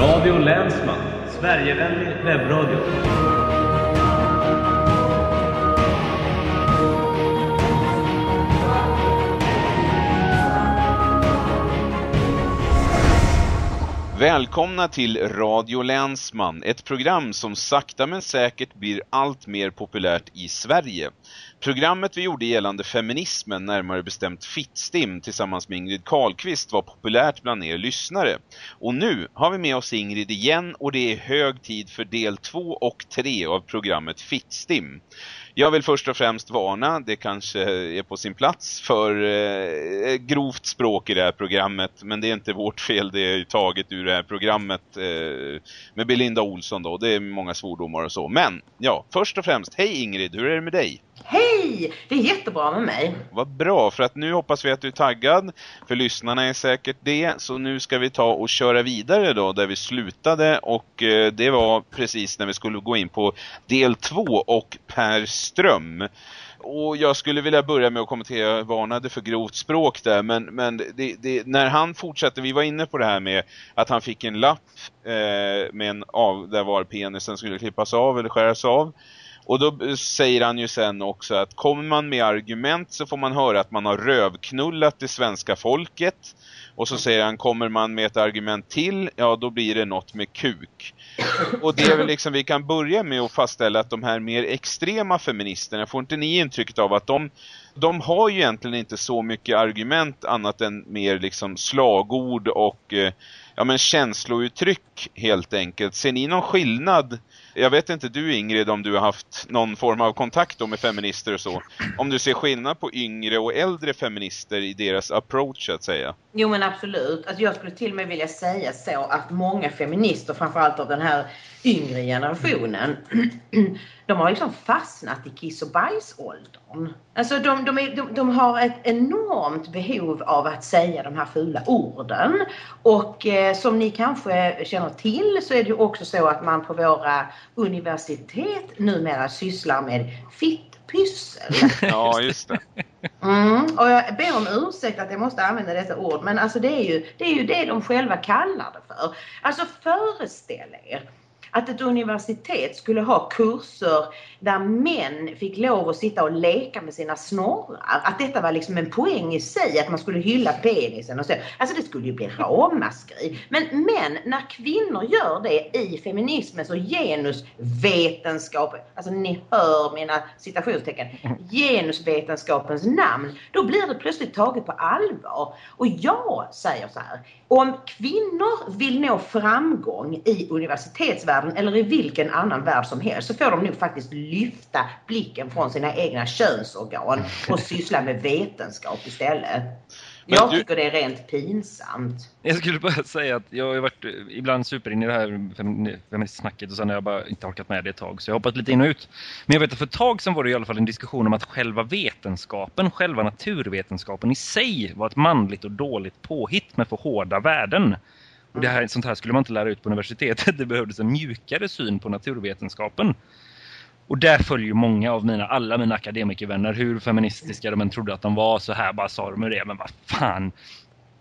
Radio Länsman, Sverigevänlig webbradio. Välkomna till Radio Länsman, ett program som sakta men säkert blir allt mer populärt i Sverige. Programmet vi gjorde gällande feminismen, närmare bestämt Fittstim tillsammans med Ingrid Karlqvist var populärt bland er lyssnare. Och nu har vi med oss Ingrid igen och det är hög tid för del 2 och 3 av programmet Fittstim. Jag vill först och främst varna, det kanske är på sin plats, för eh, grovt språk i det här programmet. Men det är inte vårt fel, det är taget ur det här programmet eh, med Belinda Olsson då. Det är många svordomar och så. Men ja, först och främst, hej Ingrid, hur är det med dig? Hej! Det är jättebra med mig. Vad bra, för att nu hoppas vi att du är taggad. För lyssnarna är säkert det. Så nu ska vi ta och köra vidare då, där vi slutade. Och eh, det var precis när vi skulle gå in på del två och Per Ström. Och jag skulle vilja börja med att kommentera, jag varnade för grovt språk där, men, men det, det, när han fortsatte, vi var inne på det här med att han fick en lapp eh, med en av, där var penisen skulle klippas av eller skäras av. Och då säger han ju sen också att kommer man med argument så får man höra att man har rövknullat det svenska folket. Och så säger han, kommer man med ett argument till, ja då blir det något med kuk. Och det är väl liksom, vi kan börja med att fastställa att de här mer extrema feministerna, får inte ni intrycket av att de, de har ju egentligen inte så mycket argument annat än mer liksom slagord och eh, ja men känslouttryck helt enkelt. Ser ni någon skillnad jag vet inte du Ingrid om du har haft någon form av kontakt då med feminister och så. Om du ser skillnad på yngre och äldre feminister i deras approach att säga. Jo men absolut. Alltså jag skulle till och med vilja säga så att många feminister, framförallt av den här yngre generationen, de har liksom fastnat i kiss och bajsåldern. Alltså de, de, är, de, de, har ett enormt behov av att säga de här fula orden. Och eh, som ni kanske känner till så är det ju också så att man på våra universitet numera sysslar med fittpyssel. Ja, just det. Mm, och jag ber om ursäkt att jag måste använda detta ord men alltså det är ju det, är ju det de själva kallar det för. Alltså föreställ er att ett universitet skulle ha kurser där män fick lov att sitta och leka med sina snorrar. Att detta var liksom en poäng i sig, att man skulle hylla penisen och så. Alltså det skulle ju bli ramaskri. Men, men när kvinnor gör det i feminismens och genusvetenskap, alltså ni hör mina citationstecken, genusvetenskapens namn, då blir det plötsligt taget på allvar. Och jag säger så här, om kvinnor vill nå framgång i universitetsvärlden eller i vilken annan värld som helst så får de nog faktiskt lyfta blicken från sina egna könsorgan och syssla med vetenskap istället. Men jag du... tycker det är rent pinsamt. Jag skulle bara säga att jag har varit ibland super in i det här feministsnacket och sen har jag bara inte orkat med det ett tag. Så jag har hoppat lite in och ut. Men jag vet att för ett tag sedan var det i alla fall en diskussion om att själva vetenskapen, själva naturvetenskapen i sig var ett manligt och dåligt påhitt med för hårda värden. Och det här, sånt här skulle man inte lära ut på universitetet. Det behövdes en mjukare syn på naturvetenskapen. Och där följer många av mina, alla mina akademikervänner, hur feministiska de än trodde att de var, så här bara sa de det. Men vad fan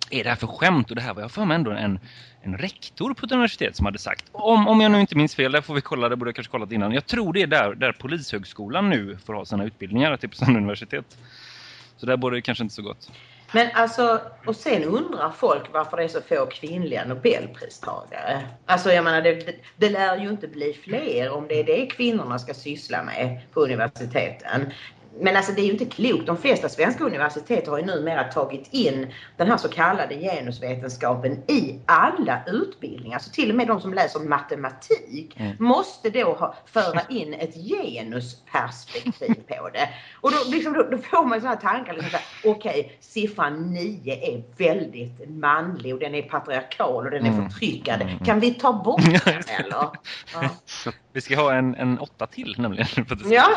är det här för skämt? Och det här var jag för mig ändå en, en rektor på ett universitet som hade sagt. Om, om jag nu inte minns fel, där får vi kolla, det borde jag kanske kollat innan. Jag tror det är där, där Polishögskolan nu får ha sina utbildningar, typ som universitet. Så där borde det kanske inte så gott. Men alltså, och sen undrar folk varför det är så få kvinnliga nobelpristagare. Alltså jag menar, det, det lär ju inte bli fler om det är det kvinnorna ska syssla med på universiteten men alltså det är ju inte klokt. De flesta svenska universitet har ju numera tagit in den här så kallade genusvetenskapen i alla utbildningar. Så till och med de som läser matematik mm. måste då ha, föra in ett genusperspektiv på det. Och då, liksom, då, då får man sådana tankar. Liksom, Okej, okay, siffran 9 är väldigt manlig och den är patriarkal och den är mm. förtryckande. Mm. Kan vi ta bort den eller? Ja. Vi ska ha en, en åtta till nämligen. ja.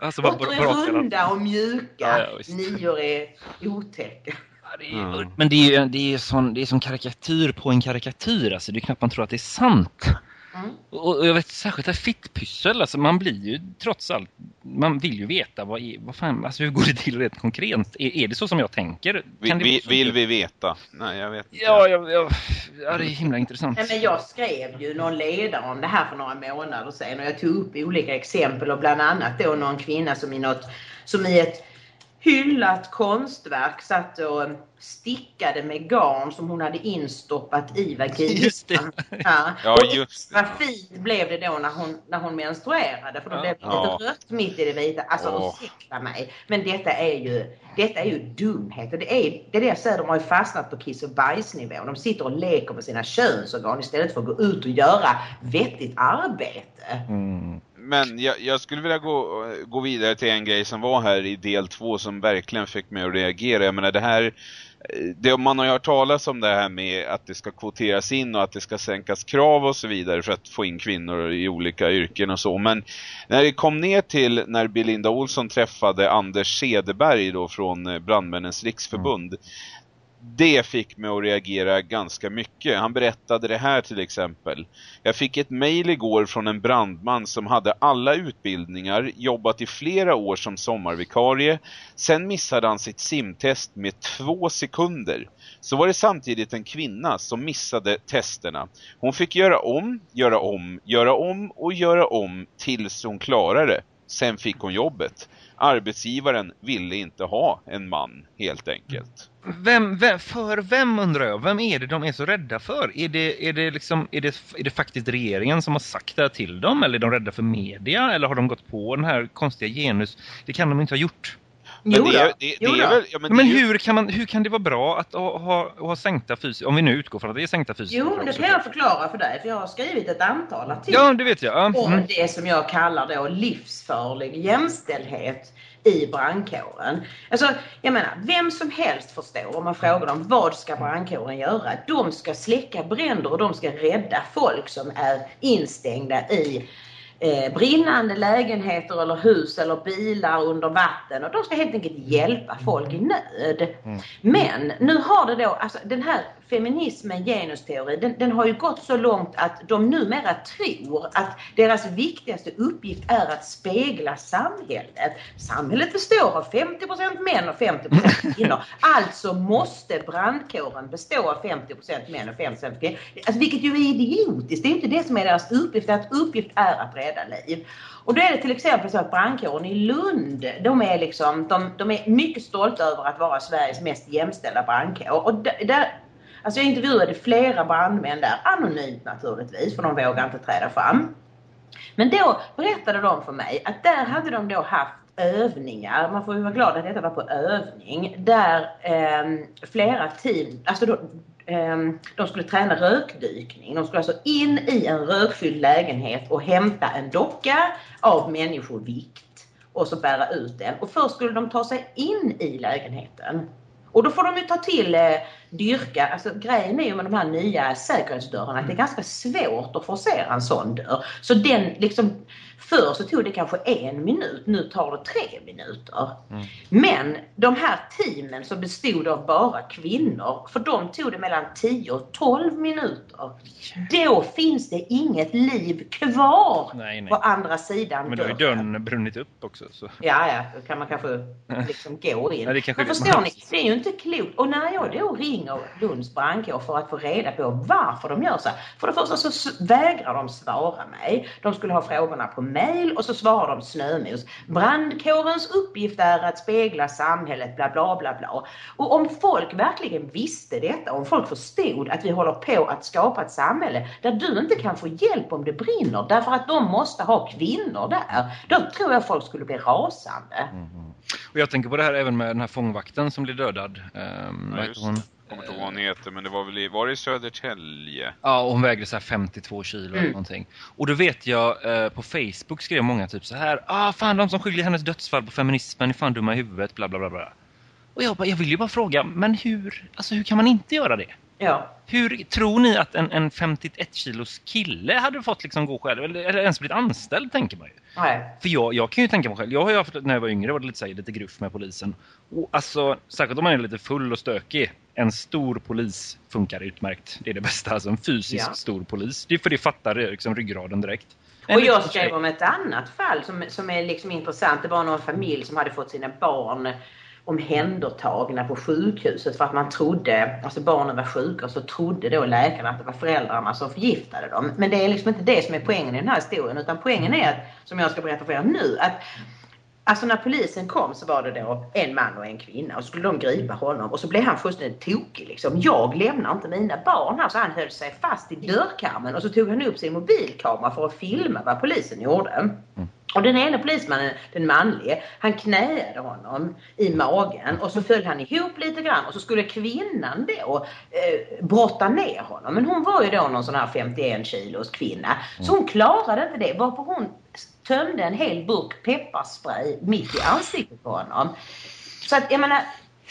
alltså, Åttor är runda och mjuka. Ja, ja, Nior är otäcka. Det är, mm. Men det är, det, är sån, det är som karikatyr på en karikatyr. Alltså, det är knappt man tror att det är sant. Mm. Och, och jag vet särskilt här fittpyssel. Alltså, man blir ju trots allt man vill ju veta vad, är, vad fan, alltså hur går det till rent konkret? Är, är det så som jag tänker? Vi, vi, vill vi veta? Nej, jag vet inte. Ja, ja, ja, ja, det är himla intressant. Nej, men jag skrev ju någon ledare om det här för några månader sedan och jag tog upp olika exempel och bland annat då någon kvinna som i något, som i ett hyllat konstverk satt och stickade med garn som hon hade instoppat i Just det. vaginan. Ja. Ja, just det. vad fint blev det då när hon, när hon menstruerade för då Ja. blev det Ja. lite rött mitt i det vita. Alltså Åh. ursäkta mig. Men detta är ju, detta är ju dumhet. Och det är det, är det jag säger, de har ju fastnat på kiss och bajsnivå. De sitter och leker med sina könsorgan istället för att gå ut och göra vettigt arbete. Mm. Men jag, jag skulle vilja gå, gå vidare till en grej som var här i del två som verkligen fick mig att reagera. Jag menar det här, det, man har ju hört talas om det här med att det ska kvoteras in och att det ska sänkas krav och så vidare för att få in kvinnor i olika yrken och så. Men när det kom ner till när Belinda Olsson träffade Anders Cederberg då från Brandmännens riksförbund. Mm. Det fick mig att reagera ganska mycket. Han berättade det här till exempel. Jag fick ett mejl igår från en brandman som hade alla utbildningar, jobbat i flera år som sommarvikarie. Sen missade han sitt simtest med två sekunder. Så var det samtidigt en kvinna som missade testerna. Hon fick göra om, göra om, göra om och göra om tills hon klarade det. Sen fick hon jobbet. Arbetsgivaren ville inte ha en man, helt enkelt. Vem, vem, för vem undrar jag? Vem är det de är så rädda för? Är det, är det, liksom, är det, är det faktiskt regeringen som har sagt det här till dem? Eller är de rädda för media? Eller har de gått på den här konstiga genus? Det kan de inte ha gjort. Men det är, det, det är väl... Ja, men Men är ju- hur kan, man, hur kan det vara bra att ha, ha, ha sänkta fysiska... Om vi nu utgår från att det är sänkta fysiska Jo, krav, det kan jag förklara för dig för jag har skrivit ett antal artiklar Ja, det vet jag. Ja. om Mm. det som jag kallar då livsfarlig jämställdhet i brandkåren. Alltså, jag menar, vem som helst förstår om man frågar dem vad ska brandkåren göra? De ska släcka bränder och de ska rädda folk som är instängda i eh, brinnande lägenheter eller hus eller bilar under vatten och de ska helt enkelt hjälpa folk i nöd. Men nu har det då, alltså den här feminismen, genusteori, den, den har ju gått så långt att de numera tror att deras viktigaste uppgift är att spegla samhället. Samhället består av 50% män och 50% kvinnor. Alltså måste brandkåren bestå av 50% män och 50% kvinnor. Alltså, vilket ju är idiotiskt. Det är inte det som är deras uppgift. Deras uppgift är att rädda liv. Och då är det till exempel så att brandkåren i Lund, de är, liksom, de, de är mycket stolta över att vara Sveriges mest jämställda brandkår. Och där, där, alltså jag intervjuade flera brandmän där, anonymt naturligtvis, för de vågar inte träda fram. Men då berättade de för mig att där hade de då haft övningar, man får ju vara glad att detta var på övning, där eh, flera team, alltså då, eh, de skulle träna rökdykning. De skulle alltså in i en rökfylld lägenhet och hämta en docka av människovikt och så bära ut den. Och först skulle de ta sig in i lägenheten. Och då får de ju ta till eh, dyrka, alltså grejen är ju med de här nya säkerhetsdörrarna att det är ganska svårt att forcera en sån dörr. Så den liksom, förr så tog det kanske en minut, nu tar det tre minuter. Men de här teamen som bestod av bara kvinnor, för dem tog det mellan 10 och 12 minuter. Då finns det inget liv kvar Nej, nej. på andra sidan Men då ju dörren brunnit upp också. Så. Ja, ja, då kan man kanske liksom gå in. Det kanske Men förstår ni, det är ju inte klokt. Och när jag då ringer Lunds brandkår för att få reda på varför de gör så här. För det första så vägrar de svara mig. De skulle ha frågorna på mail och så svarar de snömos. Brandkårens uppgift är att spegla samhället, bla bla bla bla. Och om folk verkligen visste detta, om folk förstod att vi håller på att skapa ett samhälle där du inte kan få hjälp om det brinner därför att de måste ha kvinnor där. Då tror jag folk skulle bli rasande. Och jag tänker på det här även med den här fångvakten som blev dödad. Um, Ja, kommer inte ihåg vad hon heter, men det var väl i, var det i Södertälje? Ja, och hon vägde så här 52 kilo eller Mm. någonting. Och då vet jag, eh, på Facebook skrev många typ så här. Ah, fan de som skyller hennes dödsfall på feminismen är fan dumma i huvudet, bla bla bla bla. Och jag, bara, jag vill ju bara fråga, men hur, alltså hur kan man inte göra det? Ja. Hur tror ni att en, en 51 kilos kille hade fått liksom gå själv? Eller, eller ens blivit anställd, tänker man ju. Nej. För jag, jag kan ju tänka mig själv, jag har ju haft, när jag var yngre var det lite, så här, lite gruff med polisen. Och alltså, särskilt om man är lite full och stökig. En stor polis funkar utmärkt. Det är det bästa, alltså en fysiskt Ja. stor polis. Det är för det fattar liksom ryggraden direkt. Och jag skrev om ett annat fall som, som är liksom intressant. Det var någon familj som hade fått sina barn omhändertagna på sjukhuset för att man trodde, alltså barnen var sjuka och så trodde då läkarna att det var föräldrarna som förgiftade dem. Men det är liksom inte det som är poängen i den här historien utan poängen är att, som jag ska berätta för er nu, att Alltså när polisen kom så var det då en man och en kvinna och så skulle de gripa honom och så blev han fullständigt tokig liksom. Jag lämnar inte mina barn här så han höll sig fast i dörrkarmen och så tog han upp sin mobilkamera för att filma vad polisen gjorde. Mm. Och den ena polismannen, den manlige, han knäade honom i magen och så föll han ihop lite grann och så skulle kvinnan då eh, brotta ner honom. Men hon var ju då någon sån här 51 kilos kvinna. Så hon klarade inte det varför hon tömde en hel burk pepparspray mitt i ansiktet på honom. Så att jag menar,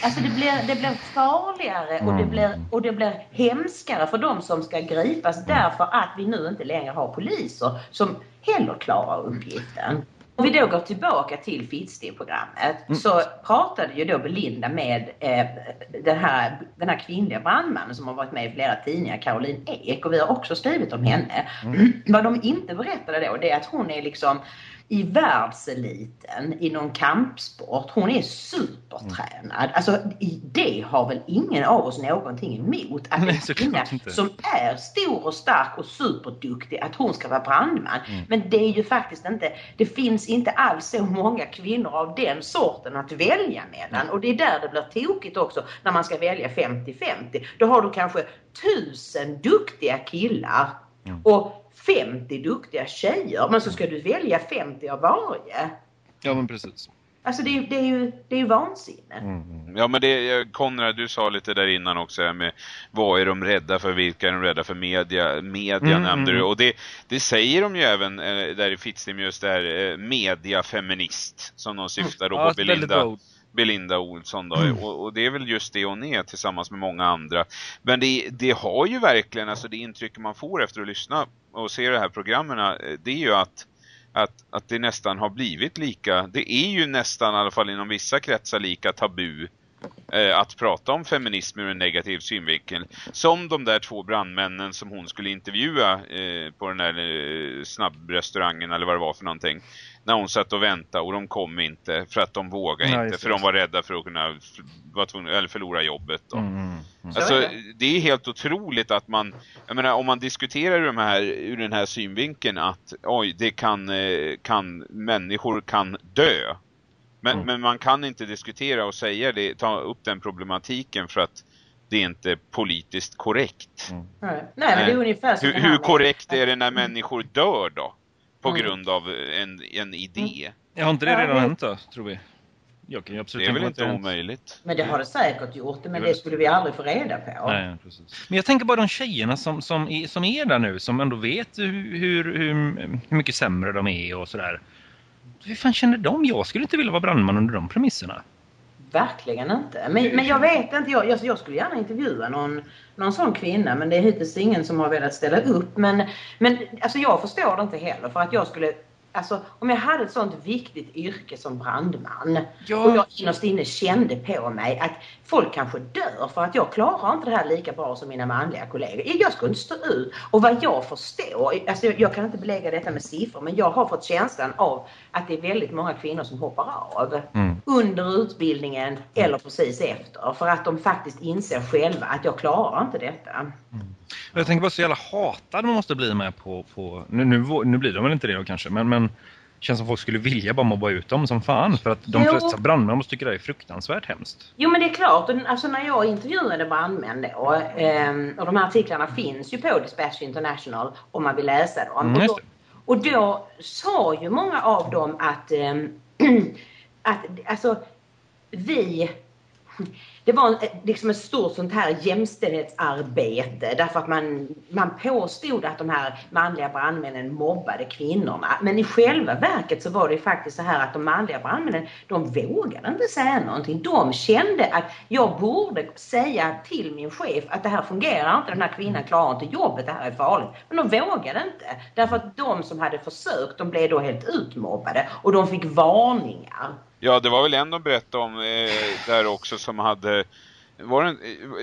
Alltså det blir, det blir farligare och det blir, och det blir hemskare för de som ska gripas därför att vi nu inte längre har poliser som heller klarar uppgiften. Om vi då går tillbaka till Fittstim-programmet mm. så pratade ju då Belinda med eh, den, här, den här kvinnliga brandmannen som har varit med i flera tidningar, Caroline Ek, och vi har också skrivit om henne. Mm. Vad de inte berättade då det är att hon är liksom i världseliten inom kampsport. Hon är supertränad. Alltså det har väl ingen av oss någonting emot. Att en kvinna som är stor och stark och superduktig, att hon ska vara brandman. Mm. Men det är ju faktiskt inte, det finns inte alls så många kvinnor av den sorten att välja mellan. Och det är där det blir tokigt också när man ska välja 50-50. Då har du kanske tusen duktiga killar och 50 duktiga tjejer men så ska du välja 50 av varje. Ja men precis. Alltså det är, det är ju, det är ju vansinne. Mm. Ja men det, Konrad du sa lite där innan också med vad är de rädda för, vilka är de rädda för media, media mm, nämnde du. Mm. Och det, det säger de ju även eh, där i Fittstim just där eh, mediafeminist som de syftar då mm. på ja, Belinda. Belinda Olsson då. Mm. Och, och, det är väl just det hon är tillsammans med många andra. Men det, det har ju verkligen, alltså det intryck man får efter att lyssna och se de här programmen, eh, det är ju att att, att det nästan har blivit lika, det är ju nästan i alla fall inom vissa kretsar lika tabu eh, att prata om feminism ur en negativ synvinkel. Som de där två brandmännen som hon skulle intervjua eh, på den där eh, snabbrestaurangen eller vad det var för någonting när hon satt och väntade och de kom inte för att de vågade Nej, inte för de var rädda för att kunna vara tvungna, eller förlora jobbet. Då. Mm, mm. mm. Alltså, det är helt otroligt att man, jag menar om man diskuterar de här, ur den här synvinkeln att oj, det kan, eh, kan människor kan dö. Men, mm. men man kan inte diskutera och säga det, ta upp den problematiken för att det är inte politiskt korrekt. Mm. Nej, men det är ungefär hur, hur korrekt är det när människor dör då? På mm. grund av en, en idé. Mm. Ja, har inte det redan hänt då, tror vi? Jag kan absolut det är väl inte omöjligt. Men det har det säkert gjort, men det skulle vi aldrig få reda på. Nej, precis. Men jag tänker bara de tjejerna som, som, är, som är där nu, som ändå vet hur, hur, hur mycket sämre de är och sådär. Hur fan känner de? Jag skulle inte vilja vara brandman under de premisserna. Verkligen inte. Men, men jag vet inte, jag, jag, skulle gärna intervjua någon, någon sån kvinna men det är hittills ingen som har velat ställa upp. Men, men alltså jag förstår det inte heller för att jag skulle Alltså om jag hade ett sånt viktigt yrke som brandman ja. och jag innerst inne kände på mig att folk kanske dör för att jag klarar inte det här lika bra som mina manliga kollegor. Jag skulle inte stå ut. Och vad jag förstår, alltså jag kan inte belägga detta med siffror, men jag har fått känslan av att det är väldigt många kvinnor som hoppar av mm. Under utbildningen eller precis efter. För att de faktiskt inser själva att jag klarar inte detta. Mm. Jag tänker bara så jävla hatad man måste bli med på... på nu, nu, nu blir de väl inte det då kanske, men, men känns som folk skulle vilja bara mobba ut dem som fan. För att de jo. flesta brandmän måste tycka det är fruktansvärt hemskt. Jo men det är klart. Alltså när jag intervjuade brandmän då. Eh, och de här artiklarna finns ju på Dispatch International om man vill läsa dem. Mm, och, då, och då sa ju många av dem att, eh, att alltså vi det var liksom ett stort sånt här jämställdhetsarbete därför att man, man påstod att de här manliga brandmännen mobbade kvinnorna. Men i själva verket så var det faktiskt så här att de manliga brandmännen, de vågade inte säga någonting. De kände att jag borde säga till min chef att det här fungerar inte, den här kvinnan klarar inte jobbet, det här är farligt. Men de vågade inte. Därför att de som hade försökt, de blev då helt utmobbade och de fick varningar. Ja, det var väl en de berättade om eh, där också som hade var det,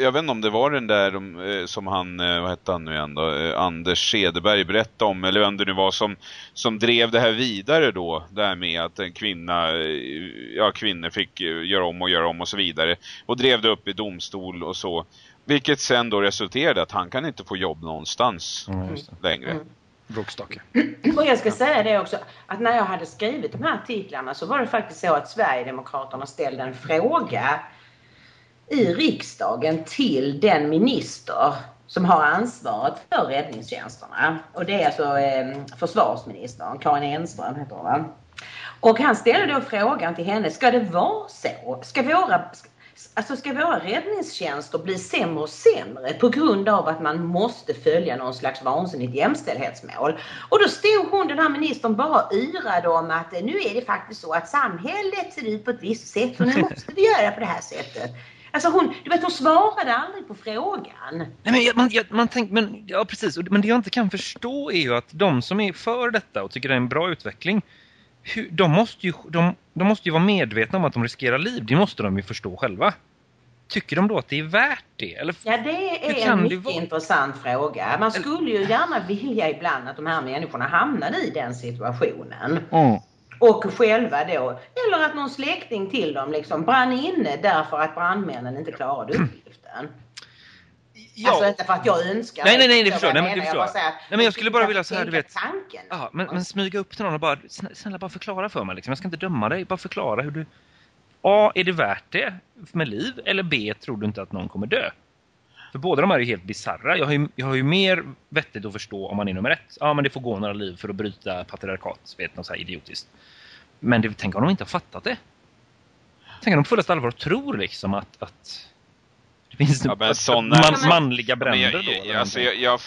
jag vet inte om det var den där de, eh, som han, eh, vad hette han nu igen då, eh, Anders Cederberg berättade om, eller vem det nu var som, som drev det här vidare då, där med att en kvinna, ja kvinnor fick göra om och göra om och så vidare. Och drev det upp i domstol och så. Vilket sen då resulterade att han kan inte få jobb någonstans mm, längre. Mm. Brookstock. Och jag ska säga det också, att när jag hade skrivit de här artiklarna så var det faktiskt så att Sverigedemokraterna ställde en fråga i riksdagen till den minister som har ansvaret för räddningstjänsterna. Och det är alltså eh, försvarsministern, Karin Enström heter hon Och han ställde då frågan till henne, ska det vara så? Ska våra, alltså ska våra räddningstjänster bli sämre och sämre på grund av att man måste följa någon slags vansinnigt jämställdhetsmål? Och då stod hon, den här ministern, bara yrade om att nu är det faktiskt så att samhället ser ut på ett visst sätt och nu måste vi göra på det här sättet. Alltså hon, du vet hon svarade aldrig på frågan. Nej men man, man tänker, men ja precis, men det jag inte kan förstå är ju att de som är för detta och tycker det är en bra utveckling, hur, de, måste ju, de, de måste ju vara medvetna om att de riskerar liv. Det måste de ju förstå själva. Tycker de då att det är värt det? Eller, ja, det är en mycket intressant fråga. Man skulle ju gärna vilja ibland att de här människorna hamnade i den situationen. Mm. Och själva då, eller att någon släkting till dem liksom brann inne därför att brandmännen inte klarade uppgiften. Ja. Alltså inte för att jag önskar Nej, nej, nej, det förstår jag. Nej, men, det förstår jag. nej, men jag skulle bara vilja så här, du vet. Tanken. Ja, men, men smyga upp till någon och bara, snälla bara förklara för mig liksom. Jag ska inte döma dig, bara förklara hur du... A, är det värt det med liv? Eller B, tror du inte att någon kommer dö? För båda de här är helt bizarra. Jag har, ju, jag har ju mer vettigt att förstå om man är nummer ett. Ja, men det får gå några liv för att bryta patriarkat. Vet något så här idiotiskt. Men det, tänk om de inte har fattat det. Tänk om de på fullaste allvar tror liksom att, att det finns ja, men såna, man, manliga bränder jag, jag, då? Alltså jag,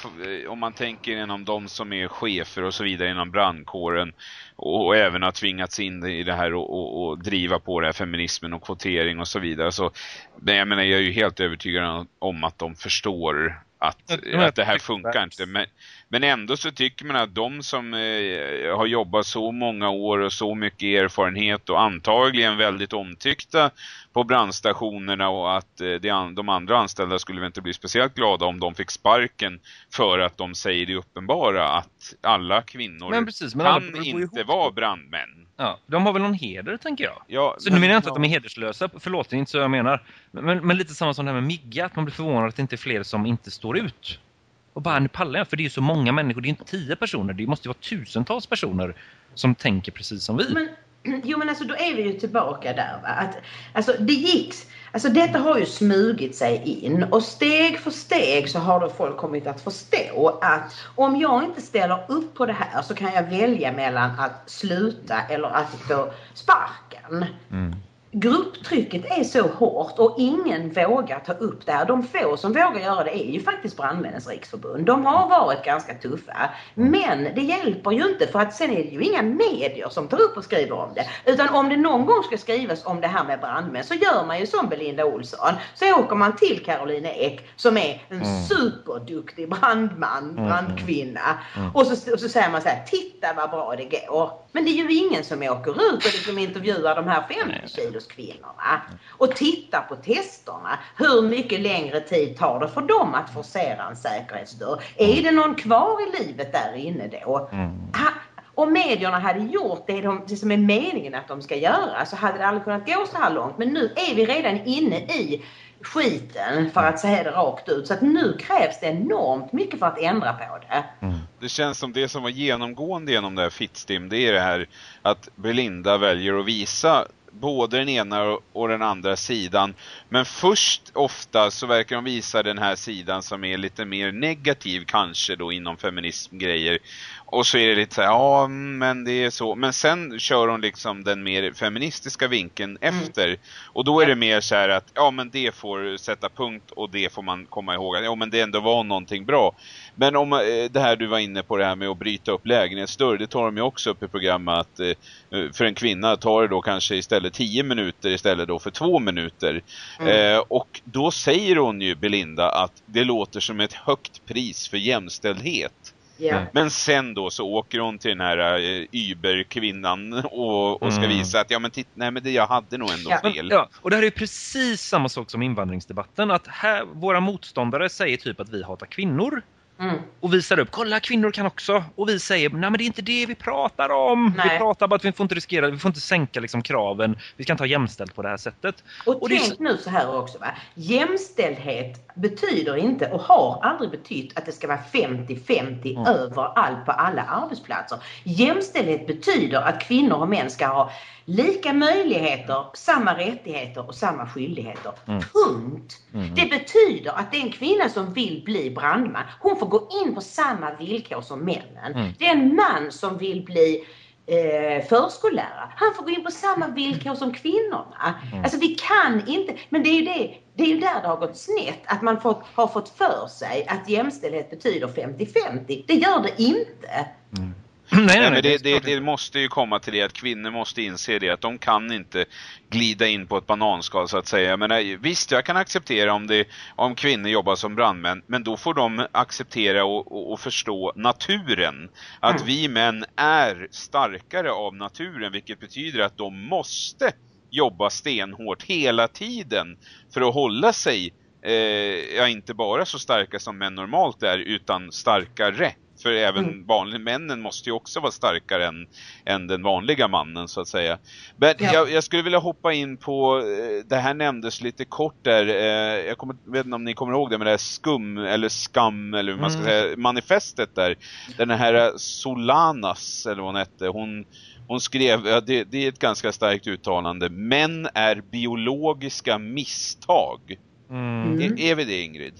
om man tänker inom de som är chefer och så vidare inom brandkåren och, och även har tvingats in i det här och, och, och, driva på det här feminismen och kvotering och så vidare. Så, men jag menar, jag är ju helt övertygad om att de förstår att, att det här funkar inte. Men, men ändå så tycker man att de som eh, har jobbat så många år och så mycket erfarenhet och antagligen väldigt omtyckta på brandstationerna och att eh, de, andra anställda skulle inte bli speciellt glada om de fick sparken för att de säger det uppenbara att alla kvinnor men precis, men kan alla inte vara brandmän. Ja, de har väl någon heder, tänker jag. Ja, så men, nu menar jag inte ja. att de är hederslösa. Förlåt, det är inte så jag menar. Men, men lite samma som det här med Migga, att man blir förvånad att det inte är fler som inte står ut. Och bara, nu pallar jag, för det är ju så många människor. Det är inte tio personer, det måste ju vara tusentals personer som tänker precis som vi. Men, jo, men alltså då är vi ju tillbaka där. Va? Att, alltså det gick... Alltså detta har ju smugit sig in och steg för steg så har då folk kommit att förstå att om jag inte ställer upp på det här så kan jag välja mellan att sluta eller att få sparken. Mm grupptrycket är så hårt och ingen vågar ta upp det här. De få som vågar göra det är ju faktiskt Brandmännens riksförbund. De har varit ganska tuffa. Men det hjälper ju inte för att sen är det ju inga medier som tar upp och skriver om det. Utan om det någon gång ska skrivas om det här med brandmän så gör man ju som Belinda Olsson. Så åker man till Caroline Ek som är en mm. superduktig brandman, mm. brandkvinna. Mm. Och, så, och så säger man så här, titta vad bra det går. Men det är ju ingen som åker ut och liksom intervjuar de här 50 kilos kvinnorna och tittar på testerna. Hur mycket längre tid tar det för dem att forcera en säkerhetsdörr? Är det någon kvar i livet där inne då? Mm. Om medierna hade gjort det, de, det som är meningen att de ska göra så hade det aldrig kunnat gå så här långt. Men nu är vi redan inne i skiten för att säga det rakt ut. Så att nu krävs det enormt mycket för att ändra på det. Mm. Det känns som det som var genomgående genom det här Fittstim, det är det här att Belinda väljer att visa både den ena och den andra sidan. Men först ofta så verkar de visa den här sidan som är lite mer negativ kanske då inom feminismgrejer. Och så är det lite så här, ja men det är så. Men sen kör hon liksom den mer feministiska vinkeln mm. efter. Och då är det mer så här att, ja men det får sätta punkt och det får man komma ihåg. Ja men det ändå var någonting bra. Men om eh, det här du var inne på det här med att bryta upp lägenhetsdörr, det tar de ju också upp i programmet att eh, för en kvinna tar det då kanske istället tio minuter istället då för två minuter. Mm. Eh, och då säger hon ju, Belinda, att det låter som ett högt pris för jämställdhet. Ja. Men sen då så åker hon till den här uh, Uber-kvinnan och, och ska Mm. visa att ja men titta, nej men det, jag hade nog ändå Ja. Men, fel. ja, och det här är ju precis samma sak som invandringsdebatten. Att här, våra motståndare säger typ att vi hatar kvinnor. Mm. Och visar upp, kolla kvinnor kan också. Och vi säger, nej men det är inte det vi pratar om. Nej. Vi pratar bara att vi får inte riskera, vi får inte sänka liksom kraven. Vi ska inte ha jämställt på det här sättet. Och, Och det tänk så- nu så här också va. Jämställdhet betyder inte och har aldrig betytt att det ska vara 50-50 Mm. överallt på alla arbetsplatser. Jämställdhet betyder att kvinnor och män ska ha lika möjligheter, samma rättigheter och samma skyldigheter. Mm. Punkt. Mm. Det betyder att den kvinna som vill bli brandman, hon får gå in på samma villkor som männen. Mm. Den man som vill bli eh, förskollärare, han får gå in på samma villkor som kvinnorna. Mm. Alltså vi kan inte, men det är ju det, det är ju där det har gått snett. Att man fått, har fått för sig att jämställdhet betyder 50-50. Det gör det inte. Nej, nej, Nej, nej, men det, det, det måste ju komma till det att kvinnor måste inse det att de kan inte glida in på ett bananskal så att säga. Jag menar, visst, jag kan acceptera om, det, om kvinnor jobbar som brandmän, men då får de acceptera och, och, och förstå naturen. Att Mm. vi män är starkare av naturen, vilket betyder att de måste jobba stenhårt hela tiden för att hålla sig, eh, ja inte bara så starka som män normalt är, utan starkare. För även Mm. vanliga männen måste ju också vara starkare än, än den vanliga mannen så att säga. Men Ja. jag, jag skulle vilja hoppa in på, eh, det här nämndes lite kort där, eh, jag kommer, vet inte om ni kommer ihåg det, men det här skum eller skam eller hur man ska Mm. säga, manifestet där. Den här Solanas eller vad hon hette, hon, hon skrev, ja, det, det är ett ganska starkt uttalande, män är biologiska misstag. Mm. Mm. Är, är vi det Ingrid?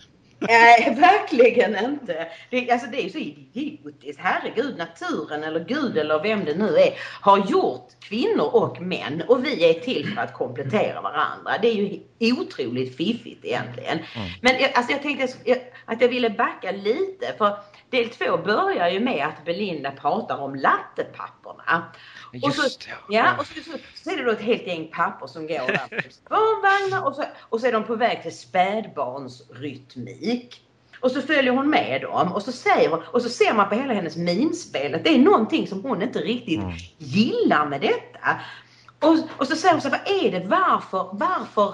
Nej, verkligen inte. Det, alltså det är så idiotiskt. Herregud, naturen eller Gud eller vem det nu är har gjort kvinnor och män och vi är till för att komplettera varandra. Det är ju otroligt fiffigt egentligen. Mm. Men jag, alltså jag tänkte jag- att jag ville backa lite för del två börjar ju med att Belinda pratar om lattepapporna. Och så, Just det, ja, och så, så, så är det då ett helt gäng pappor som går där på spårvagnar och så, och så är de på väg till spädbarnsrytmik. Och så följer hon med dem och så säger hon, och så ser man på hela hennes minspel att det är någonting som hon inte riktigt Mm. gillar med detta. Och, och så säger hon så vad är det, varför, varför,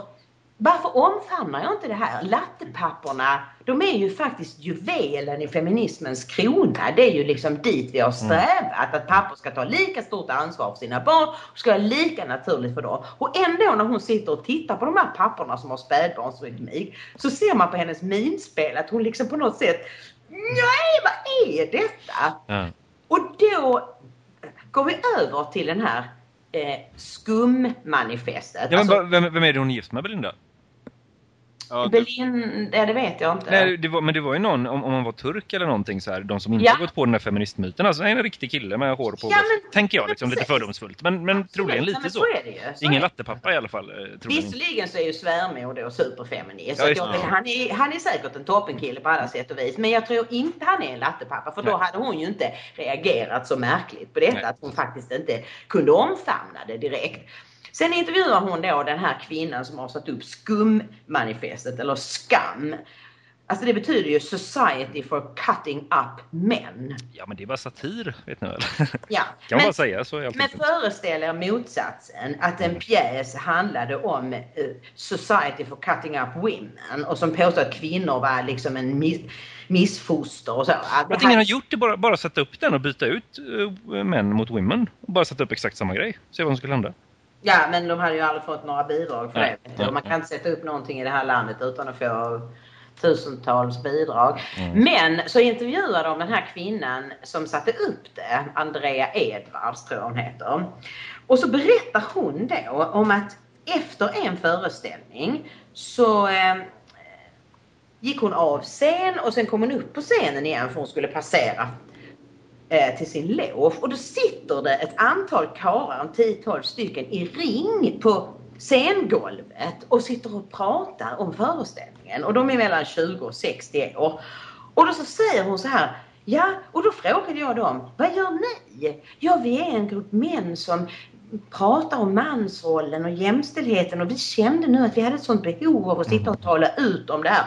varför omfamnar jag inte det här? Lattepapporna, de är ju faktiskt juvelen i feminismens krona. Det är ju liksom dit vi har strävat. Att pappor ska ta lika stort ansvar för sina barn och ska vara lika naturligt för dem. Och ändå när hon sitter och tittar på de här papporna som har spädbarnsrytmik så ser man på hennes minspel att hon liksom på något sätt Nej, vad är detta? Ja. Och då går vi över till den här eh, skummanifestet. Ja, Alltså, vem, vem är det hon är gift med, Belinda? Ja, det, Berlin, ja, det vet jag inte. Nej, det var, men det var ju någon, om, om man var turk eller någonting så här, de som inte Ja. har gått på den här feministmyten. Alltså en riktig kille med hår på Ja, men- Tänker jag liksom, lite fördomsfullt. Men, men Absolut. troligen Ja, lite men så. så Ingen är lattepappa i alla fall. eh, Troligen. Visserligen så är ju svärmor då superfeminist. Ja, jag, han, är, han är säkert en toppenkille på alla sätt och vis. Men jag tror inte han är en lattepappa. För då Nej. hade hon ju inte reagerat så märkligt på detta. Nej. Att hon faktiskt inte kunde omfamna det direkt. Sen intervjuar hon då den här kvinnan som har satt upp skummanifestet eller skam. Alltså det betyder ju Society for Cutting Up Men. Ja, men det är bara satir, vet ni väl? Ja. kan man Men- säga så allt Men föreställ er motsatsen, att en pjäs handlade om eh, Society for Cutting Up Women och som påstod att kvinnor var liksom en miss, missfoster och så. Att Att ingen har gjort det, bara, bara sätta upp den och byta ut uh, män mot women. Och bara sätta upp exakt samma grej. Se vad som skulle hända. Ja, men de hade ju aldrig fått några bidrag för Nej. det. Och Man kan inte sätta upp någonting i det här landet utan att få tusentals bidrag. Mm. Men så intervjuade de den här kvinnan som satte upp det, Andrea Edwards tror jag hon heter. Och så berättar hon då om att efter en föreställning så eh, gick hon av scen och sen kom hon upp på scenen igen för hon skulle passera eh, till sin loge. Och då sitter det ett antal karlar, en 10-12 stycken, i ring på scengolvet och sitter och pratar om föreställningen. Och de är mellan 20 och 60 år. Och då så säger hon så här Ja, och då frågade jag dem, vad gör ni? Ja, vi är en grupp män som pratar om mansrollen och jämställdheten och vi kände nu att vi hade ett sånt behov av att sitta och tala ut om det här.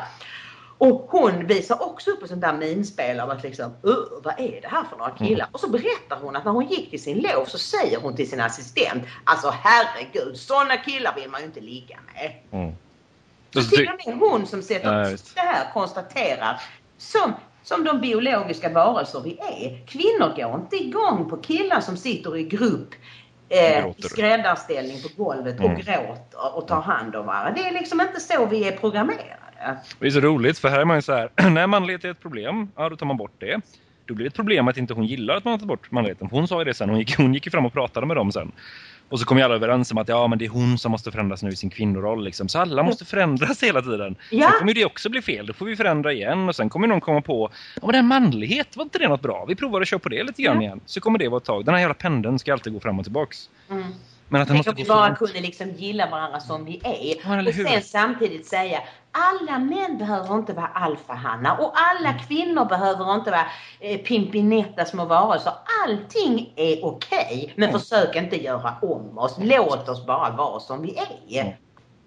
Och hon visar också upp ett sånt där minspel av att liksom, "Uh, vad är det här för några killar? Och så berättar hon att när hon gick till sin lov så säger hon till sin assistent, alltså herregud, sådana killar vill man ju inte ligga med. Mm. Så till och med hon som sätter visst. det här konstaterar som, som de biologiska varelser vi är. Kvinnor går inte igång på killar som sitter i grupp eh, i skräddarställning på golvet och Mm. gråter och tar hand om varandra. Det är liksom inte så vi är programmerade. Det är så roligt för här är man ju så här, när manlighet är ett problem, ja då tar man bort det. Då blir det ett problem att inte hon gillar att man tar bort manligheten. Hon sa ju det sen, hon gick, hon gick ju fram och pratade med dem sen. Och så kom ju alla överens om att ja men det är hon som måste förändras nu i sin kvinnoroll liksom. Så alla måste förändras hela tiden. Ja. Sen kommer det också bli fel, då får vi förändra igen och sen kommer någon komma på ja men den manlighet, var inte det något bra? Vi provar att köra på det lite grann Ja. igen. Så kommer det vara ett tag. Den här jävla pendeln ska alltid gå fram och tillbaks. Mm. Men att Tänk om vi bara kunde liksom gilla varandra som vi är. Ja, och sen samtidigt säga alla män behöver inte vara alfahannar och alla kvinnor behöver inte vara eh, pimpinetta små varelser. Allting är okej. men Mm. försök inte göra om oss. Låt oss bara vara som vi är.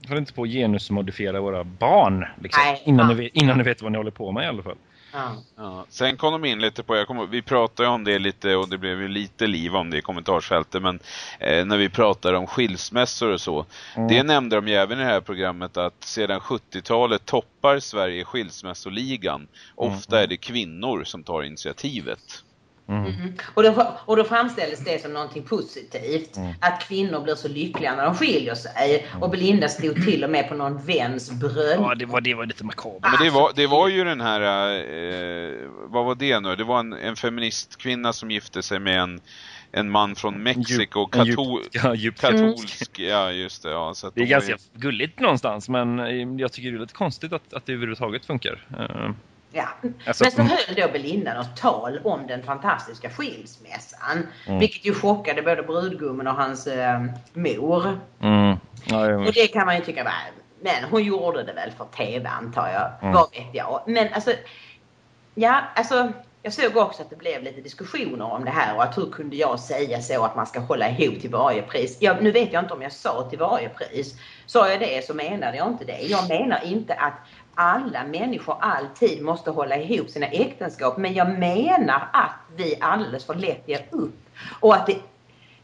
Håll inte på att genusmodifiera våra barn. Liksom, Nej, innan, ni vet, innan ni vet vad ni håller på med i alla fall. Ja. Ja. Sen kom de in lite på, jag kommer, vi pratade om det lite och det blev ju lite liv om det i kommentarsfältet men eh, när vi pratade om skilsmässor och så. Mm. Det nämnde de ju även i det här programmet att sedan 70-talet toppar Sverige skilsmässoligan. Ofta är det kvinnor som tar initiativet. Mm. Mm. Och, då, och då framställdes det som någonting positivt. Mm. Att kvinnor blir så lyckliga när de skiljer sig. Och Belinda stod till och med på någon väns bröllop. Ja, det var, det var lite makabert. Men det var, det var ju den här, eh, vad var det nu? Det var en, en feministkvinna som gifte sig med en, en man från Mexiko, katol, djup- ja, katolsk, ja just det. Ja, så att Det är ganska ju- gulligt någonstans men eh, jag tycker det är lite konstigt att, att det överhuvudtaget funkar. Ja. Alltså, Men så höll då Belinda något tal om den fantastiska skilsmässan. Mm. Vilket ju chockade både brudgummen och hans eh, mor. Mm. Ja, ja, Och det kan man ju tycka var, men hon gjorde det väl för TV antar jag. Mm. Vad vet jag. Men alltså, ja alltså. Jag såg också att det blev lite diskussioner om det här och att hur kunde jag säga så att man ska hålla ihop till varje pris. Ja, nu vet jag inte om jag sa till varje pris. Sa jag det så menade jag inte det. Jag menar inte att alla människor alltid måste hålla ihop sina äktenskap. Men jag menar att vi alldeles för lätt ger upp. Och att det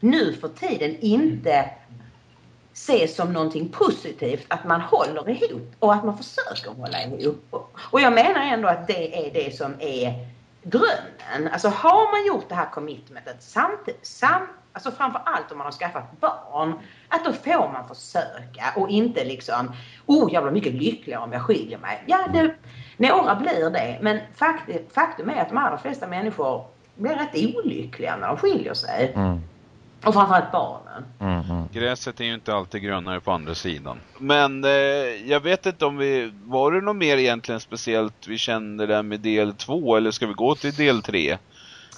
nu för tiden inte ses som någonting positivt att man håller ihop och att man försöker hålla ihop. Och- jag menar ändå att det är det som är drömmen. Alltså har man gjort det här commitmentet samtidigt, sam, alltså framför allt om man har skaffat barn, att då får man försöka och inte liksom, oh jag blir mycket lyckligare om jag skiljer mig. Ja, det, några blir det, men faktum, faktum är att de allra flesta människor blir rätt olyckliga när de skiljer sig. Mm. Och framförallt barnen. Mm. Mm. Gräset är ju inte alltid grönare på andra sidan. Men eh, jag vet inte om vi... Var det något mer egentligen speciellt vi kände där med del två eller ska vi gå till del tre?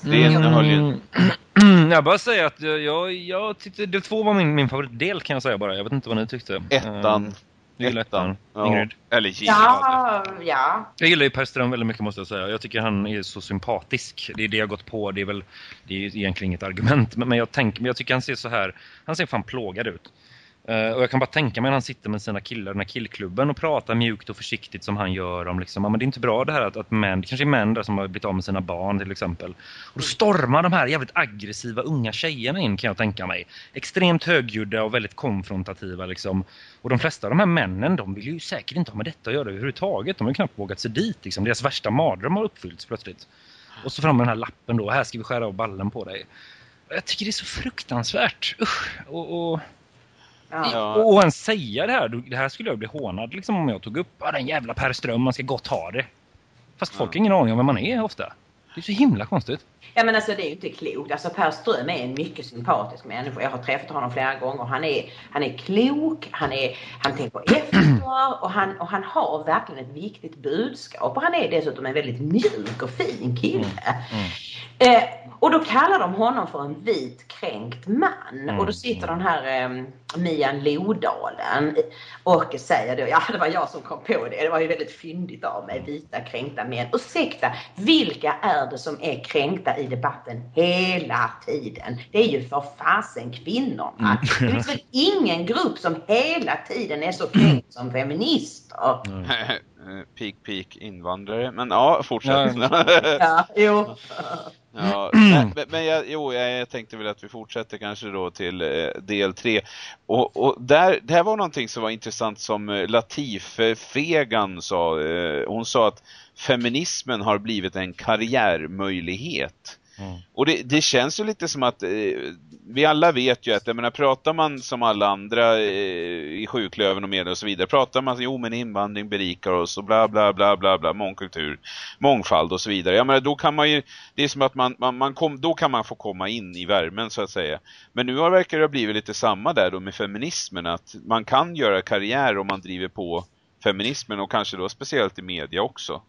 Det innehöll ju... Mm. Jag bara säga att jag, jag, jag tyckte del två var min, min favoritdel kan jag säga bara. Jag vet inte vad ni tyckte. Ettan. Eh, Du gillar ettan? Ja. Ingrid? Eller gillade. Ja, ja. Jag gillar ju Per Ström väldigt mycket måste jag säga. Jag tycker han är så sympatisk. Det är det jag gått på. Det är väl det är ju egentligen inget argument. Men, men jag, tänker, men jag tycker han ser så här. Han ser fan plågad ut. Eh, och jag kan bara tänka mig när han sitter med sina killar i den här killklubben och pratar mjukt och försiktigt som han gör om liksom, ja, men det är inte bra det här att, att män, det kanske är män där som har blivit av med sina barn till exempel. Och då stormar de här jävligt aggressiva unga tjejerna in kan jag tänka mig. Extremt högljudda och väldigt konfrontativa liksom. Och de flesta av de här männen, de vill ju säkert inte ha med detta att göra överhuvudtaget. De har ju knappt vågat sig dit liksom. Deras värsta mardröm har uppfyllts plötsligt. Och så fram med den här lappen då, här ska vi skära av ballen på dig. Jag tycker det är så fruktansvärt. Usch. Och, och, ja. Ja. och ens säga det här, det här skulle jag bli hånad liksom om jag tog upp. Ja, den jävla Per Ström, man ska gott ha det. Fast folk har ingen aning om vem man är ofta. Det är så himla konstigt. Ja men alltså det är ju inte klokt. Alltså Per Ström är en mycket sympatisk människa. Jag har träffat honom flera gånger. Han är, han är klok, han, är, han tänker efter och han, och han har verkligen ett viktigt budskap. Och han är dessutom en väldigt mjuk och fin kille. Mm. Eh, och då kallar de honom för en vit kränkt man. Mm. Och då sitter den här eh, Mian Lodalen och säger då, ja det var jag som kom på det. Det var ju väldigt fyndigt av mig, vita kränkta män. Ursäkta, vilka är det som är kränkta i debatten hela tiden? Det är ju för fasen kvinnorna. Det finns väl ingen grupp som hela tiden är så kränkt som feminister? Eh, peak, peak invandrare. Men ja, fortsätt. Ja, jo. Ja, men, men jag, jo, jag, tänkte väl att vi fortsätter kanske då till eh, del tre. Och, och där, det här var någonting som var intressant som eh, Latif eh, Fegan sa. Eh, hon sa att feminismen har blivit en karriärmöjlighet. Mm. Och det, det känns ju lite som att eh, vi alla vet ju att, jag menar, pratar man som alla andra eh, i sjuklöven och med och så vidare, pratar man jo men invandring berikar oss och bla bla bla bla bla, mångkultur, mångfald och så vidare. Jag menar, då kan man ju, det är som att man, man, man kom, då kan man få komma in i värmen så att säga. Men nu har verkar det ha blivit lite samma där då med feminismen, att man kan göra karriär om man driver på feminismen och kanske då speciellt i media också.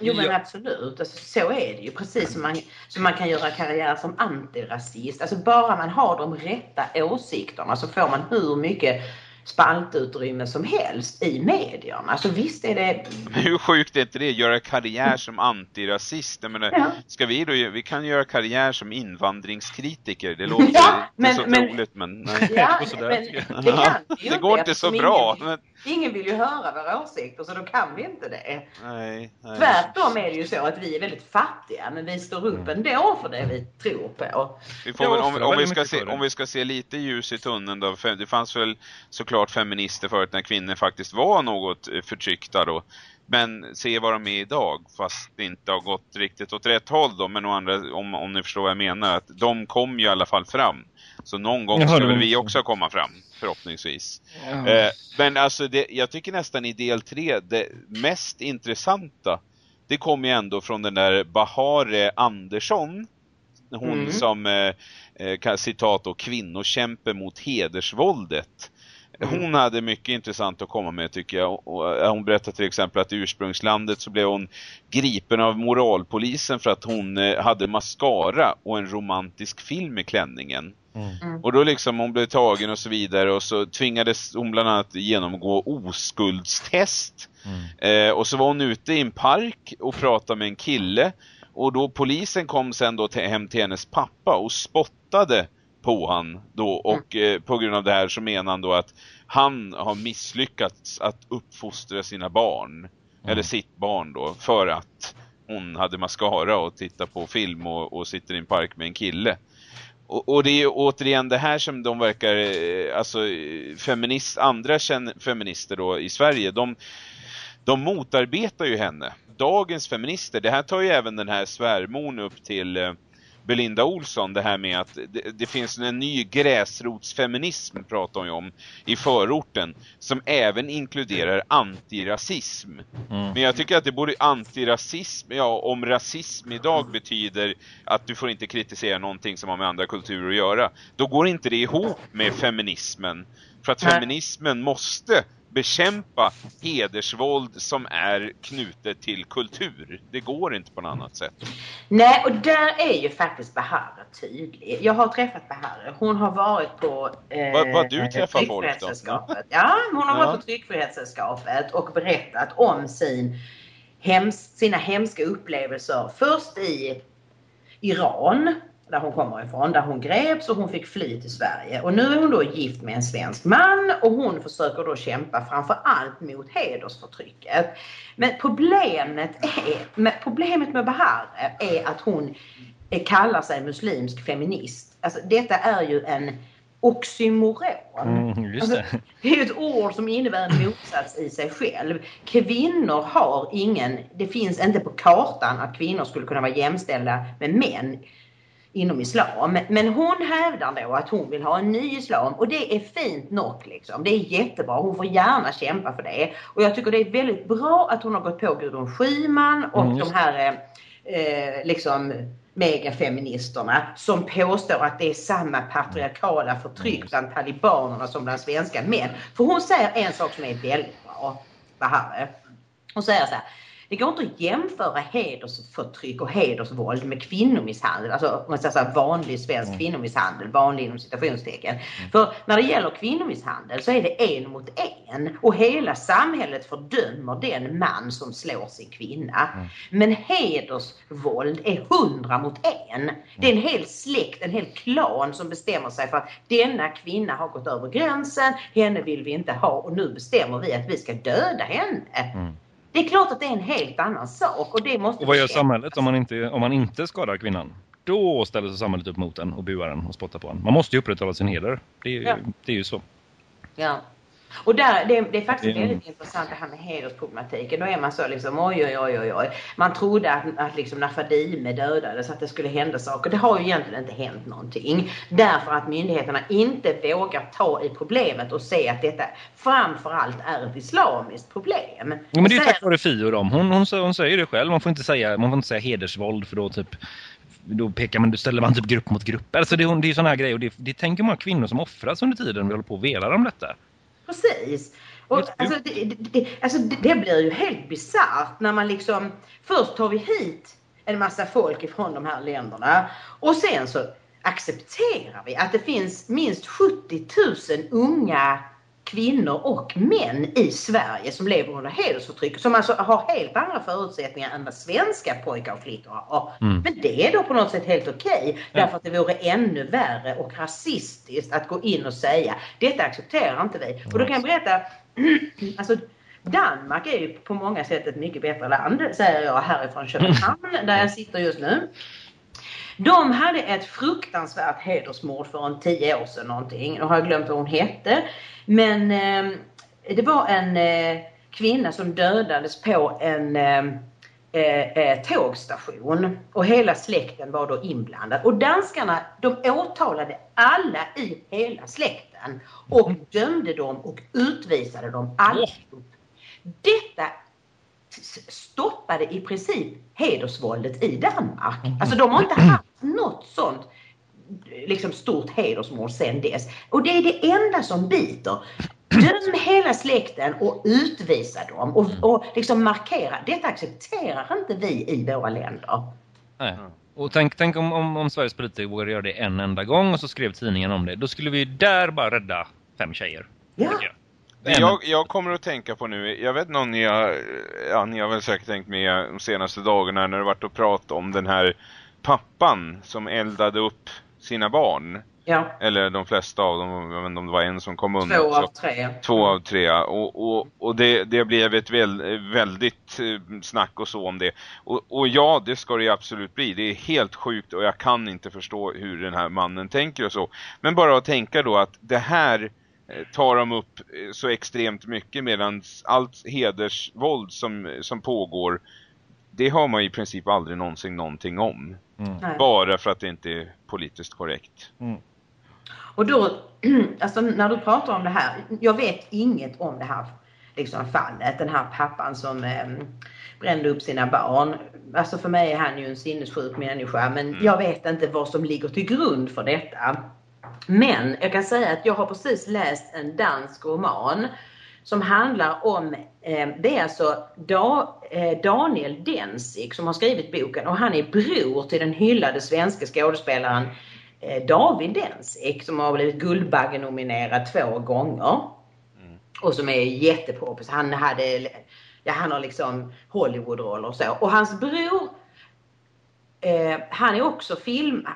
Jo men Ja. absolut, alltså, så är det ju. Precis som man, som man kan göra karriär som antirasist. Alltså bara man har de rätta åsikterna så får man hur mycket spaltutrymme som helst i medierna. Alltså visst är det... Men hur sjukt är inte det? Göra karriär som antirasist. Jag menar, Ja. ska vi då, vi kan göra karriär som invandringskritiker. Det låter Ja, inte men- så men- roligt men nej. Ja, men det ju Det går inte så bra. Ingen, ingen vill ju höra våra åsikter så då kan vi inte det. nej, nej. Tvärtom är det ju så att vi är väldigt fattiga men vi står upp ändå för det vi tror på. Vi får väl, om, om, vi ska se, om vi ska se lite ljus i tunneln då. Det fanns väl såklart feminister förut när kvinnor faktiskt var något eh, förtryckta då. Men se vad de är idag, fast det inte har gått riktigt åt rätt håll då. Men andra, om, om ni förstår vad jag menar, att de kom ju i alla fall fram. Så någon gång ska väl vi också. komma fram, förhoppningsvis. Ja. Eh, men alltså, det, jag tycker nästan i del tre, det mest intressanta, det kommer ju ändå från den där Bahare Andersson. Hon Mm. som, eh, eh, kan- citat då, kvinnokämpe mot hedersvåldet. Hon hade mycket intressant att komma med tycker jag. Eh, hon berättade till exempel att i ursprungslandet så blev hon gripen av moralpolisen för att hon eh, hade mascara och en romantisk film i klänningen. Mm. Och då liksom hon blev tagen och så vidare och så tvingades hon bland annat genomgå oskuldstest. Mm. Eh, och så var hon ute i en park och pratade med en kille. Och då polisen kom sen då till, hem till hennes pappa och spottade på han då. Och eh, på grund av det här så menar han då att han har misslyckats att uppfostra sina barn. Eller sitt barn då. För att hon hade mascara och tittar på film och, och sitter i en park med en kille. Och, och det är ju återigen det här som de verkar, eh, alltså feminist, andra feminister då i Sverige, de, de motarbetar ju henne. Dagens feminister, det här tar ju även den här svärmon upp till eh, Belinda Olsson, det här med att det, det finns en ny gräsrotsfeminism, pratar hon ju om, i förorten, som även inkluderar antirasism. Mm. Men jag tycker att det borde antirasism, ja om rasism idag betyder att du får inte kritisera någonting som har med andra kulturer att göra. Då går inte det ihop med feminismen. För att feminismen måste bekämpa hedersvåld som är knutet till kultur. Det går inte på något annat sätt. Nej, och där är ju faktiskt Bahare tydlig. Jag har träffat Bahare. Hon har varit på eh, Vad- vad du träffar folk då? Ja, hon har Ja. varit på Tryckfrihetssällskapet och berättat om sin hems, sina hemska upplevelser. Först i Iran, där hon kommer ifrån, där hon greps och hon fick fly till Sverige. Och nu är hon då gift med en svensk man och hon försöker då kämpa framför allt mot hedersförtrycket. Men problemet, är, problemet med Bahare är att hon kallar sig muslimsk feminist. Alltså detta är ju en oxymoron. Mm, just Alltså, det. det är ett ord som innebär en motsats i sig själv. Kvinnor har ingen, det finns inte på kartan att kvinnor skulle kunna vara jämställda med män inom islam. Men hon hävdar då att hon vill ha en ny islam och det är fint nog liksom. Det är jättebra. Hon får gärna kämpa för det. Och jag tycker det är väldigt bra att hon har gått på Gudrun Schyman och Mm, de här eh, eh, liksom megafeministerna som påstår att det är samma patriarkala förtryck bland talibanerna som bland svenska män. För hon säger en sak som är väldigt bra, Bahare. Hon säger så här. Det går inte att jämföra hedersförtryck och hedersvåld med kvinnomisshandel. Alltså man säger så här, vanlig svensk Mm. kvinnomisshandel, vanlig inom citationstecken. För när det gäller kvinnomisshandel så är det en mot en och hela samhället fördömer den man som slår sin kvinna. Mm. Men hedersvåld är hundra mot en. Det är en hel släkt, en hel klan som bestämmer sig för att denna kvinna har gått över gränsen, henne vill vi inte ha och nu bestämmer vi att vi ska döda henne. Mm. Det är klart att det är en helt annan sak och det måste Och vad gör bekämpas. samhället om man, inte, om man inte skadar kvinnan? Då ställer sig samhället upp mot den och buar den och spottar på den. Man måste ju upprätthålla sin heder. Det är, Ja. det är ju så. Ja. Och där, det, det är faktiskt Mm. väldigt intressant det här med hedersproblematiken. Då är man så liksom oj oj oj oj oj. Man trodde att, att liksom när Fadime dödades att det skulle hända saker. Det har ju egentligen inte hänt någonting. Därför att myndigheterna inte vågar ta i problemet och se att detta framförallt är ett islamiskt problem. Ja, men det är ju tack vare Fio dem. Hon, hon, hon säger det själv. Man får inte säga, man får inte säga hedersvåld för då typ då pekar man, då ställer man typ grupp mot grupp. Alltså det, är- det är sådana här grejer och det, det tänker många kvinnor som offras under tiden vi håller på och velar om detta. Precis. Och, alltså, det, det, alltså, det blir ju helt bisarrt när man liksom... Först tar vi hit en massa folk ifrån de här länderna och sen så accepterar vi att det finns minst 70 000 unga kvinnor och män i Sverige som lever under hedersförtryck som alltså har helt andra förutsättningar än vad svenska pojkar och flickor har. Mm. Men det är då på något sätt helt okej därför att det vore ännu värre och rasistiskt att gå in och säga detta accepterar inte vi. Och då kan jag berätta alltså Danmark är ju på många sätt ett mycket bättre land säger jag härifrån Köpenhamn där jag sitter just nu. De hade ett fruktansvärt hedersmord för en tio år sedan någonting. Nu har jag glömt vad hon hette. Men eh, det var en eh, kvinna som dödades på en eh, eh, eh, tågstation och hela släkten var då inblandad. Och danskarna de åtalade alla i hela släkten och dömde dem och utvisade dem allihop. Detta stoppade i princip hedersvåldet i Danmark. Alltså de har inte haft något sånt liksom stort hedersmord sedan dess. Och det är det enda som biter. Döm hela släkten och utvisa dem och, och liksom markera. Detta accepterar inte vi i våra länder. Nej. Och tänk, tänk om, om, om Sveriges politiker vågade göra det en enda gång och så skrev tidningen om det. Då skulle vi där bara rädda fem tjejer. Ja. Tycker jag. Det jag, jag kommer att tänka på nu, jag vet ni har, ja ni har väl säkert tänkt med de senaste dagarna när det varit att prata om den här pappan som eldade upp sina barn. Ja, Eller de flesta av dem, jag vet inte om det var en som kom undan. två så- av tre. Två av tre. Och, och, och det, det blev ett väl, väldigt eh, snack och så om det. Och, och ja, det ska det ju absolut bli. Det är helt sjukt och jag kan inte förstå hur den här mannen tänker och så. Men bara att tänka då att det här tar de upp eh, så extremt mycket medan allt hedersvåld som, som pågår det har man i princip aldrig någonsin någonting om. Mm. Bara för att det inte är politiskt korrekt. Och då, alltså när du pratar om det här, jag vet inget om det här liksom, fallet. Den här pappan som eh, brände upp sina barn. Alltså för mig är han ju en sinnessjuk människa men jag vet inte vad som ligger till grund för detta. Men jag kan säga att jag har precis läst en dansk roman som handlar om, eh, det är alltså da, eh, Daniel Densik som har skrivit boken och han är bror till den hyllade svenska skådespelaren eh, David Densik som har blivit Guldbaggenominerad två gånger. Och som är jättepoppis. Han hade, ja han har liksom Hollywoodroller och så. Och hans bror, eh, han är också film,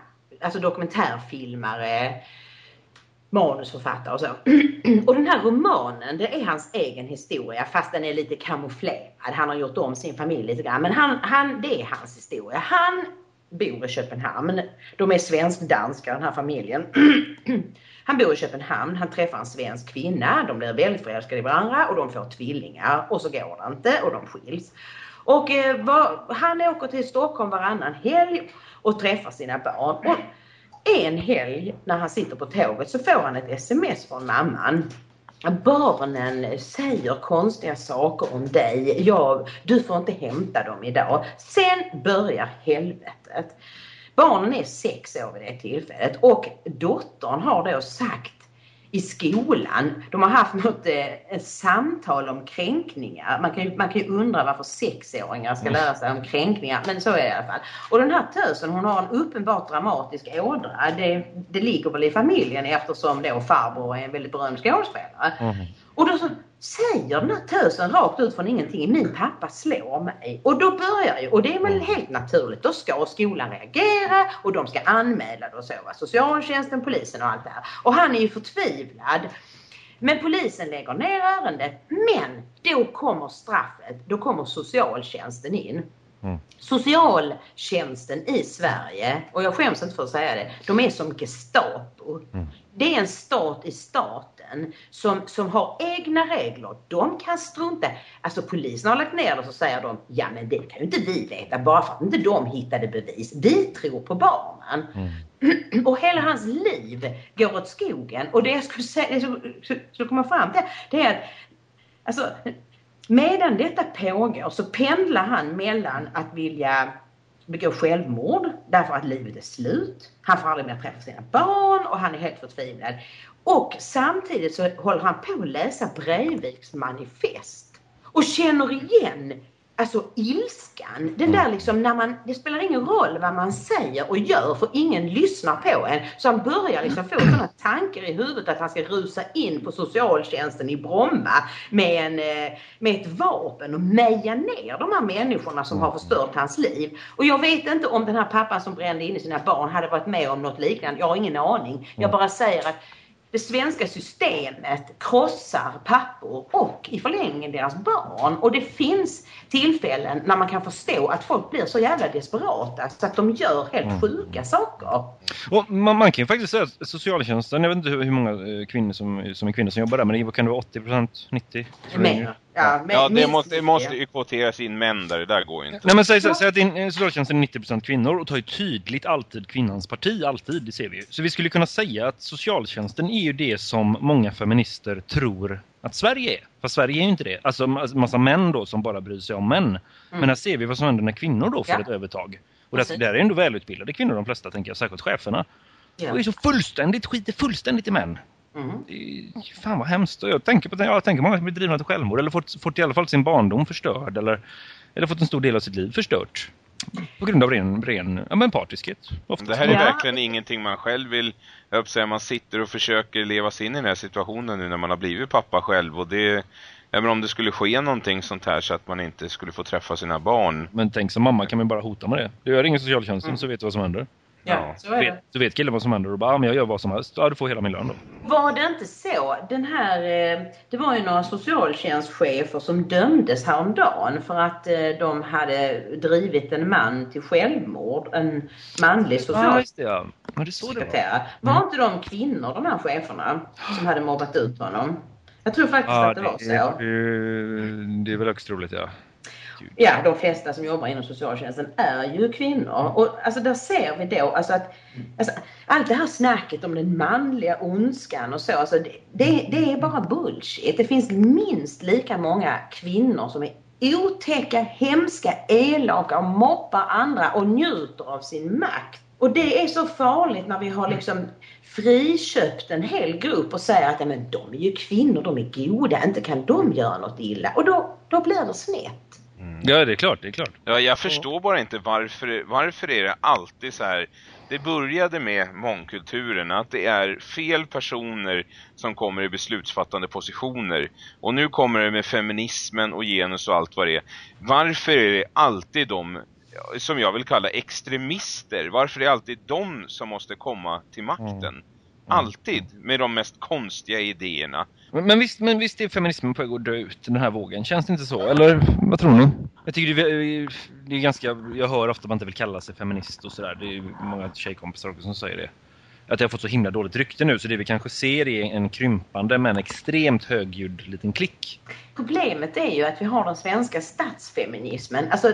alltså dokumentärfilmare, manusförfattare och så. Och den här romanen, det är hans egen historia fast den är lite kamouflerad. Han har gjort om sin familj lite grann. Men han, han, det är hans historia. Han bor i Köpenhamn. De är svensk-danska den här familjen. Han bor i Köpenhamn, han träffar en svensk kvinna, de blir väldigt förälskade i varandra och de får tvillingar och så går det inte och de skiljs. Och eh, vad, han åker till Stockholm varannan helg och träffar sina barn. Och en helg när han sitter på tåget så får han ett sms från mamman. Barnen säger konstiga saker om dig. Ja, du får inte hämta dem idag. Sen börjar helvetet. Barnen är sex år vid det tillfället och dottern har då sagt i skolan. De har haft något eh, samtal om kränkningar. Man kan, ju, man kan ju undra varför sexåringar ska lära sig om kränkningar, men så är det i alla fall. Och den här tösen hon har en uppenbart dramatisk ådra. Det, det ligger väl i familjen eftersom då farbror är en väldigt berömd skådespelare. Mm. Och då så säger den här tösen rakt ut från ingenting, min pappa slår mig. Och då börjar ju, och det är väl helt naturligt, då ska skolan reagera och de ska anmäla det och så. Va? Socialtjänsten, polisen och allt det här. Och han är ju förtvivlad. Men polisen lägger ner ärendet. Men då kommer straffet, då kommer socialtjänsten in. Mm. Socialtjänsten i Sverige, och jag skäms inte för att säga det, de är som Gestapo. Mm. Det är en stat i staten som, som har egna regler. De kan strunta. Alltså polisen har lagt ner det så säger de, ja men det kan ju inte vi veta bara för att inte de hittade bevis. Vi tror på barnen. Mm. Och hela hans liv går åt skogen. Och det jag skulle säga, jag skulle- skulle komma fram till, det är att alltså, medan detta pågår så pendlar han mellan att vilja begår självmord därför att livet är slut. Han får aldrig mer träffa sina barn och han är helt förtvivlad. Och samtidigt så håller han på att läsa Breiviks manifest och känner igen Alltså ilskan, den där liksom när man, det spelar ingen roll vad man säger och gör för ingen lyssnar på en. Så han börjar liksom få sådana tankar i huvudet att han ska rusa in på socialtjänsten i Bromma med, en, eh, med ett vapen och meja ner de här människorna som har förstört hans liv. Och jag vet inte om den här pappan som brände in sina barn hade varit med om något liknande. Jag har ingen aning. Jag bara säger att det svenska systemet krossar pappor och i förlängningen deras barn. Och det finns tillfällen när man kan förstå att folk blir så jävla desperata så att de gör helt sjuka saker. Och man, man kan ju faktiskt säga att socialtjänsten, jag vet inte hur, hur många eh, kvinnor som, som är kvinnor som jobbar där, men det kan det vara 80 90? Tror jag. Mer. Ja, men Ja, det måste, det måste ju kvoteras in män där, det där går ju inte. Nej men säg, säg, säg att din, eh, socialtjänsten är 90% kvinnor och tar ju tydligt alltid kvinnans parti, alltid, det ser vi ju. Så vi skulle kunna säga att socialtjänsten är ju det som många feminister tror att Sverige är. Fast Sverige är ju inte det. Alltså ma- massa män då som bara bryr sig om män. Men här ser vi vad som händer när kvinnor då får Ja. ett övertag. Och där, där är ändå välutbildade kvinnor de flesta tänker jag, särskilt cheferna. Ja. Och är så fullständigt, skiter fullständigt i män. Mm. Är- Fan vad hemskt. Och Jag tänker på det, jag tänker många som blir drivna till självmord eller fått, fått i alla fall sin barndom förstörd eller, eller fått en stor del av sitt liv förstört. På grund av ren, ren ja, men partiskhet. Ofta. Det här är Ja. verkligen ingenting man själv vill, jag höll på att säga, man sitter och försöker leva sig in i den här situationen nu när man har blivit pappa själv och det, även om det skulle ske någonting sånt här så att man inte skulle få träffa sina barn. Men tänk som mamma kan man bara hota med det. Du gör ingen socialtjänsten så vet du vad som händer. Ja, så Du är det. vet, du vet killen vad som händer och bara, ja, men jag gör vad som helst. Ja, du får hela min lön då. Var det inte så? Den här, eh, det var ju några socialtjänstchefer som dömdes häromdagen för att eh, de hade drivit en man till självmord. En manlig Ja, det ja. Men det så det var. socialsekreterare. Var inte de kvinnor, de här cheferna, som hade mobbat ut honom? Jag tror faktiskt Ja, att det var så. det, det, det är väl högst troligt ja. Ja, de flesta som jobbar inom socialtjänsten är ju kvinnor. Och alltså där ser vi då alltså att alltså, allt det här snacket om den manliga ondskan och så, alltså, det, det, det är bara bullshit. Det finns minst lika många kvinnor som är otäcka, hemska, elaka och moppar andra och njuter av sin makt. Och det är så farligt när vi har liksom friköpt en hel grupp och säger att ja, men de är ju kvinnor, de är goda, inte kan de göra något illa. Och då, då blir det snett. Ja, det är klart, det är klart. Ja, jag förstår bara inte varför, varför är det alltid så här. Det började med mångkulturen, att det är fel personer som kommer i beslutsfattande positioner. Och nu kommer det med feminismen och genus och allt vad det är. Varför är det alltid de, som jag vill kalla extremister, varför är det alltid de som måste komma till makten? Alltid med de mest konstiga idéerna. Men, men, visst, men visst är feminismen på väg att dö ut, den här vågen? Känns det inte så? Eller vad tror ni? Jag tycker det är, det är ganska, jag hör ofta att man inte vill kalla sig feminist och sådär. Det är ju många tjejkompisar också som säger det. Att jag har fått så himla dåligt rykte nu så det vi kanske ser är en krympande men extremt högljudd liten klick. Problemet är ju att vi har den svenska statsfeminismen. Alltså,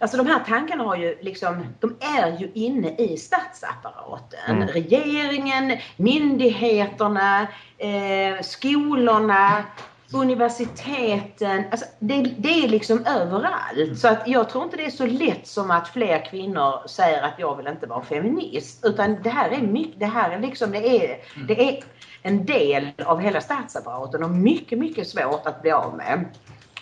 alltså de här tankarna har ju liksom, de är ju inne i statsapparaten. Mm. Regeringen, myndigheterna, eh, skolorna, universiteten, alltså det, det är liksom överallt. Så att jag tror inte det är så lätt som att fler kvinnor säger att jag vill inte vara feminist. Utan det här är mycket, det här är liksom, det är, det är en del av hela statsapparaten och mycket, mycket svårt att bli av med.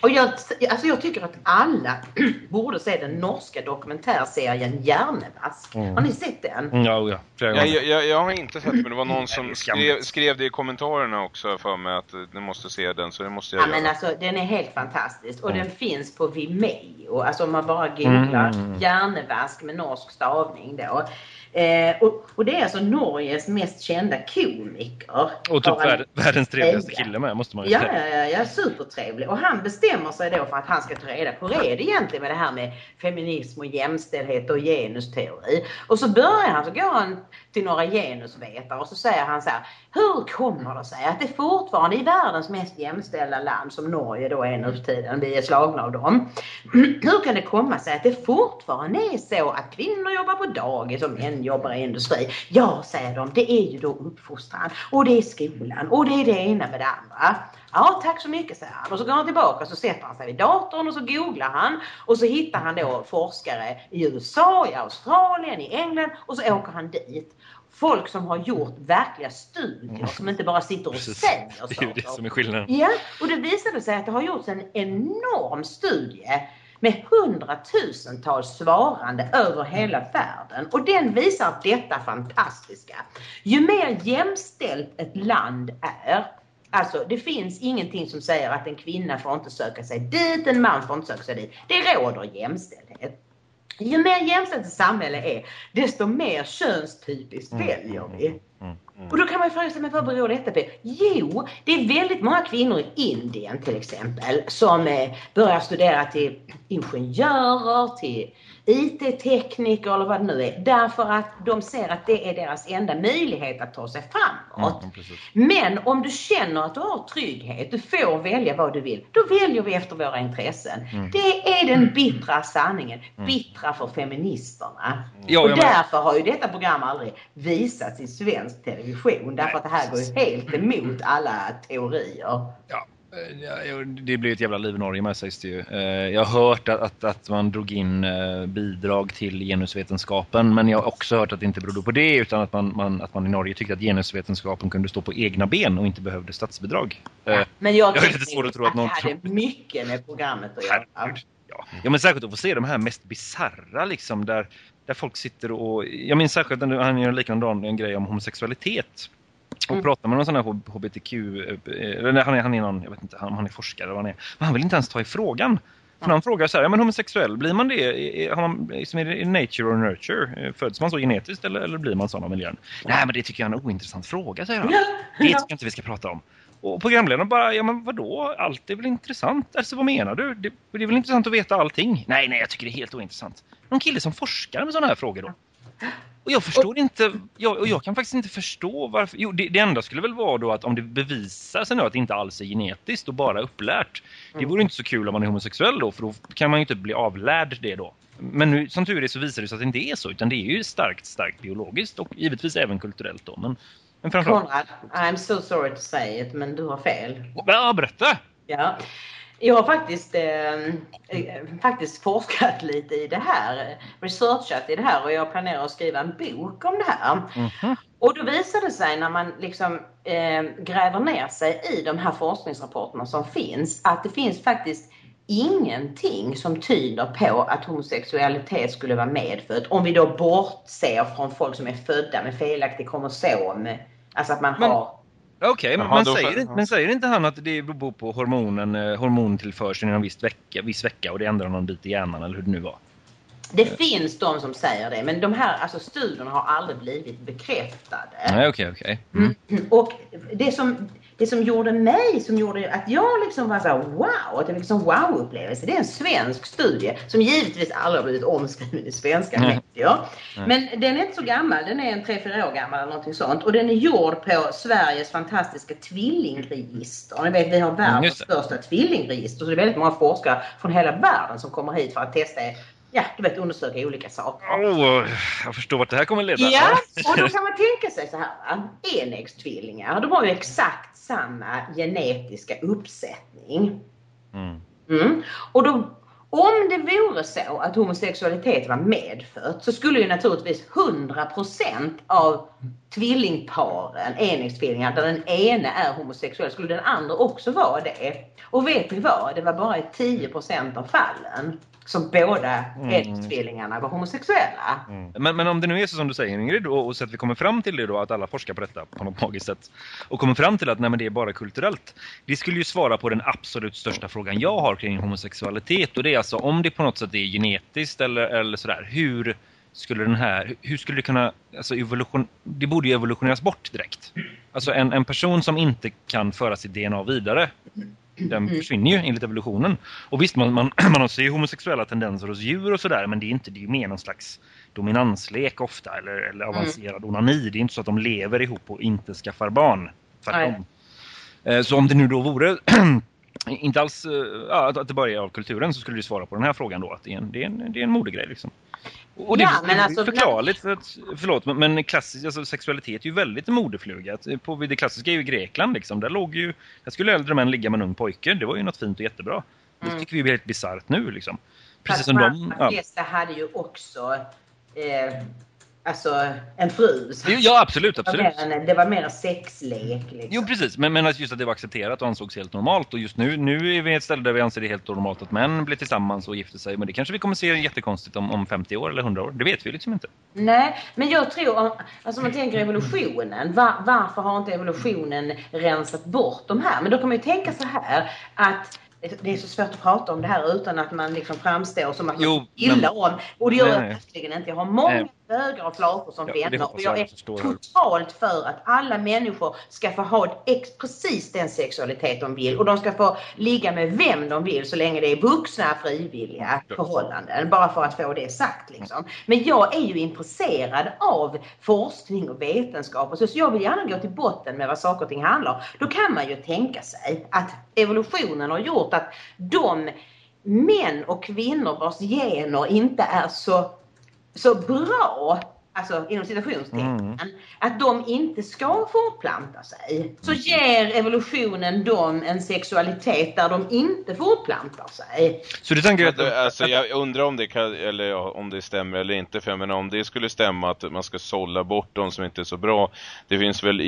Och jag, alltså jag tycker att alla borde se den norska dokumentärserien Hjärnevask. Mm. Har ni sett den? Mm, Ja, ja. Jag, jag, jag har inte sett men det var någon som skrev, skrev det i kommentarerna också för mig att eh, ni måste se den, så det måste jag Ja men göra. alltså den är helt fantastisk och Mm. den finns på Vimeo. Alltså om man bara googlar Mm, hjärnevask med norsk stavning då. Eh, och, och det är alltså Norges mest kända komiker. Och typ världens trevligaste kille med, måste man ju Ja, säga. ja, ja, ja, supertrevlig. Och han bestämmer sig då för att han ska ta reda på hur är det egentligen med det här med feminism och jämställdhet och genusteori. Och så börjar han, så går han till några genusvetare och så säger han så här. Hur kommer det sig att det fortfarande i världens mest jämställda land som Norge då är nu för tiden, vi är slagna av dem. Hur kan det komma sig att det fortfarande är så att kvinnor jobbar på dagis och män jobbar i industri? Ja, säger de, det är ju då uppfostran och det är skolan och det är det ena med det andra. Ja, tack så mycket, säger han. Och så går han tillbaka och så sätter han sig vid datorn och så googlar han och så hittar han då forskare i USA, i Australien, i England och så åker han dit. Folk som har gjort verkliga studier som inte bara sitter och Precis. säger Det är ju det saker. som är skillnaden. Ja, och det visade sig att det har gjorts en enorm studie med hundratusentals svarande över hela världen. Och den visar detta fantastiska. Ju mer jämställt ett land är, alltså det finns ingenting som säger att en kvinna får inte söka sig dit, en man får inte söka sig dit. Det råder jämställdhet. Ju mer jämställt ett samhälle är, desto mer könstypiskt väljer vi. Mm, mm. Och då kan man ju fråga sig, men vad beror detta på? Jo, det är väldigt många kvinnor i Indien till exempel som eh, börjar studera till ingenjörer, till IT-tekniker eller vad det nu är. Därför att de ser att det är deras enda möjlighet att ta sig framåt. Mm, precis. Men om du känner att du har trygghet, du får välja vad du vill, då väljer vi efter våra intressen. Mm. Det är den bittra sanningen. Bittra för feministerna. Ja, och därför har ju detta program aldrig visats i svensk television. Därför att det här går ju helt emot alla teorier. Ja, ja, det blir ett jävla liv i Norge med sägs det ju. Eh, Jag har hört att, att, att man drog in eh, bidrag till genusvetenskapen men jag har också hört att det inte berodde på det utan att man, man, att man i Norge tyckte att genusvetenskapen kunde stå på egna ben och inte behövde statsbidrag. Eh, Men jag, Jag har lite svårt att tro att någon det hade mycket med programmet att göra. Herregud. Ja. ja, men särskilt att få se de här mest bizarra liksom där, där folk sitter och... Jag minns särskilt han gör en liknande dag en grej om homosexualitet. Och Mm. pratar med någon sån här HBTQ... eh, Eller nej, han är, han är någon, jag vet inte, han, han är forskare eller vad han är. Men han vill inte ens ta i frågan. För han frågar så här, ja men homosexuell, blir man det? Är- Har man, liksom, är det nature or nurture? Eh, Föds man så genetiskt eller, eller blir man sån av miljön? Nej men det tycker jag är en ointressant fråga, säger han. Det tycker jag inte vi ska prata om. Och programledaren bara, ja men vadå? Allt är väl intressant? Alltså vad menar du? Det, det är väl intressant att veta allting? Nej, nej, jag tycker det är helt ointressant. Någon kille som forskar med sådana här frågor då? Och jag förstår inte, jag, och jag kan faktiskt inte förstå varför. Jo, det, det enda skulle väl vara då att om det bevisar sig nu att det inte alls är genetiskt och bara upplärt. Det vore inte så kul om man är homosexuell då, för då kan man ju inte bli avlärd det då. Men nu, som tur är så visar det sig att det inte är så, utan det är ju starkt, starkt biologiskt och givetvis även kulturellt då. Men, men framförallt... Konrad, I'm so sorry to say it, men du har fel. Ja, berätta! Ja. Jag har faktiskt, eh, eh, faktiskt forskat lite i det här, researchat i det här och jag planerar att skriva en bok om det här. Mhm. Och då visar det sig när man liksom eh, gräver ner sig i de här forskningsrapporterna som finns att det finns faktiskt ingenting som tyder på att homosexualitet skulle vara medfött. Om vi då bortser från folk som är födda med felaktig kromosom. Alltså att man Men- har Okej, men, Jaha, men, säger, men säger inte han att det beror på hormonen, eh, hormontillförseln i en viss vecka, viss vecka och det ändrar någon bit i hjärnan eller hur det nu var? Det finns de som säger det, men de här alltså, studierna har aldrig blivit bekräftade. Nej, okej, okej. Mm. Mm. Och det som, det som gjorde mig, som gjorde att jag liksom var så här, wow, att det var liksom wow-upplevelse. Det är en svensk studie som givetvis aldrig har blivit omskriven i svenska Nej. medier. Nej. Men den är inte så gammal, den är en 3-4 år gammal eller någonting sånt. Och den är gjord på Sveriges fantastiska tvillingregister. Ni vet, vi har Mm, världens det. största tvillingregister. Så det är väldigt många forskare från hela världen som kommer hit för att testa ja, du vet, undersöka olika saker. Åh, jag förstår vart det här kommer leda. Ja, och då kan man tänka sig så här. Enäggstvillingar, de har ju exakt samma genetiska uppsättning. Mm. Mm. Och då, om det vore så att homosexualitet var medfött så skulle ju naturligtvis 100% av tvillingparen, enäggstvillingar, där den ena är homosexuell, skulle den andra också vara det. Och vet ni vad? Det var bara i 10% av fallen som båda Mm. enäggstvillingarna var homosexuella. Men, men om det nu är så som du säger Ingrid och, och så att vi kommer fram till det då att alla forskar på detta på något magiskt sätt och kommer fram till att nej, men det är bara kulturellt. Det skulle ju svara på den absolut största frågan jag har kring homosexualitet och det är alltså om det på något sätt är genetiskt eller, eller sådär. Hur skulle den här, hur skulle det kunna, alltså evolution, det borde ju evolutioneras bort direkt. Alltså en, en person som inte kan föra sitt DNA vidare den försvinner ju enligt evolutionen. Och visst, man, man, man ser ju homosexuella tendenser hos djur och sådär, men det är inte det är ju mer någon slags dominanslek ofta, eller, eller avancerad onani. Det är inte så att de lever ihop och inte skaffar barn. Tvärtom. Eh, Så om det nu då vore inte alls eh, ja, att- att det bara är av kulturen så skulle du svara på den här frågan då att det är en, det är en, det är en modegrej liksom. Och det Ja, är men alltså- förklarligt för att, förlåt, men, klassisk, alltså, sexualitet är ju väldigt modefluga. Att På, det klassiska är ju Grekland liksom, där låg ju, där skulle äldre män ligga med en ung pojke. Det var ju något fint och jättebra. Det Mm. tycker vi är helt bisarrt nu liksom. Precis Fast som man- de... Ja. hade ju också eh, alltså en fru. så ja, absolut, det var absolut. mer en- Det var mer sexlek. Liksom. Jo, precis. Men, men just att det var accepterat och ansågs helt normalt. Och just nu, nu är vi ett ställe där vi anser det helt normalt att män blir tillsammans och gifter sig. Men det kanske vi kommer se jättekonstigt om, om 50 år eller 100 år. Det vet vi liksom inte. Nej, men jag tror, om- alltså om man tänker evolutionen, va, varför har inte evolutionen rensat bort de här? Men då kan man ju tänka så här att det är så svårt att prata om det här utan att man liksom framstår som att man Jo, gillar men- om. Och det gör Nej, jag verkligen inte. Jag har många Nej. Bögar och flator som Ja, vänner och jag är totalt för att alla människor ska få ha ex, precis den sexualitet de vill och de ska få ligga med vem de vill så länge det är vuxna frivilliga Ja. förhållanden. Bara för att få det sagt liksom. Men jag är ju intresserad av forskning och vetenskap och så, så jag vill gärna gå till botten med vad saker och ting handlar. Då kan man ju tänka sig att evolutionen har gjort att de män och kvinnor vars gener inte är så, så bra, alltså inom citationstecken, Mm. att de inte ska fortplanta sig. Så ger evolutionen dem en sexualitet där de inte fortplantar sig. Så du tänker att... Alltså, att- jag undrar om det, kan, eller, om det stämmer eller inte. För jag menar, om det skulle stämma att man ska sålla bort de som inte är så bra. Det finns väl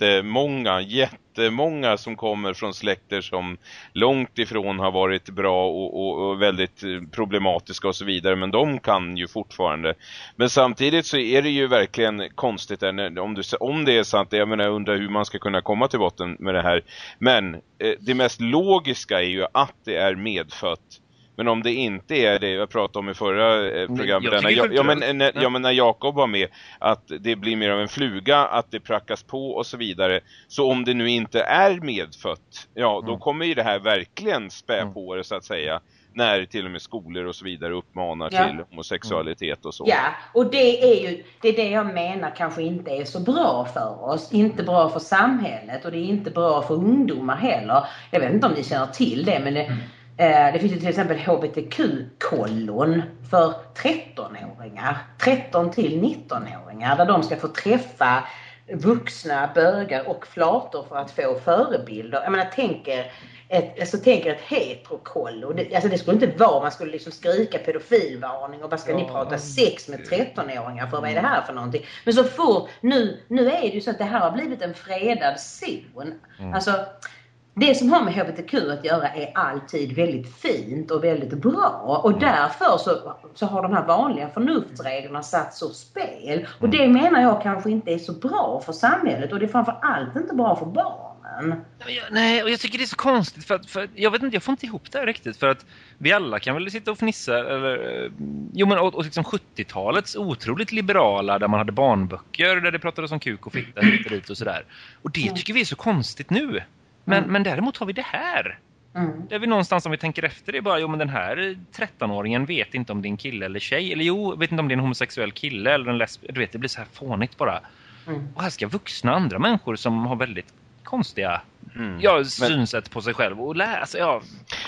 jättemånga, jättemånga som kommer från släkter som långt ifrån har varit bra och, och, och väldigt problematiska och så vidare. Men de kan ju fortfarande. Men samtidigt så är det ju verkligen konstigt där, om, du, om det är sant. Jag menar, jag undrar hur man ska kunna komma till botten med det här. Men eh, det mest logiska är ju att det är medfött. Men om det inte är det, jag pratade om i förra eh, programmet, jag tycker ja, men, kulturellt. när, Ja. men när Jakob var med, att det blir mer av en fluga, att det prackas på och så vidare. Så om det nu inte är medfött, ja då Mm. kommer ju det här verkligen spä Mm. på det så att säga. När till och med skolor och så vidare uppmanar Ja. till homosexualitet och så. Ja, och det är ju det, är det jag menar kanske inte är så bra för oss. Inte bra för samhället och det är inte bra för ungdomar heller. Jag vet inte om ni känner till det men det, eh, det finns ju till exempel HBTQ-kollon för 13-åringar. 13 till 19-åringar där de ska få träffa vuxna bögar och flator för att få förebilder. Jag menar tänker ett, alltså, tänker ett heterokollo. Det, alltså det skulle inte vara, man skulle liksom skrika pedofilvarning och vad ska ni Ja. prata sex med 13-åringar för? Vad är det här för någonting? Men så fort, nu, nu är det ju så att det här har blivit en fredad zon. Mm. Alltså, det som har med HBTQ att göra är alltid väldigt fint och väldigt bra och därför så, så har de här vanliga förnuftsreglerna satts ur spel. Och det menar jag kanske inte är så bra för samhället och det är framför allt inte bra för barnen. Nej, och jag tycker det är så konstigt för att, för jag vet inte, jag får inte ihop det här riktigt för att vi alla kan väl sitta och fnissa eller, eh, jo men och, och liksom 70-talets otroligt liberala där man hade barnböcker där det pratades om kuk och fitta hit och dit och sådär. Och det Mm. tycker vi är så konstigt nu. Men, Mm. men däremot har vi det här. Mm. Där vi någonstans om vi tänker efter det är bara, jo men den här 13-åringen vet inte om det är en kille eller tjej. Eller jo, vet inte om det är en homosexuell kille eller en lesb. Du vet, det blir så här fånigt bara. Mm. Och här ska vuxna andra människor som har väldigt konstiga Mm. ja, Men- synsätt på sig själv. Och läsa, ja.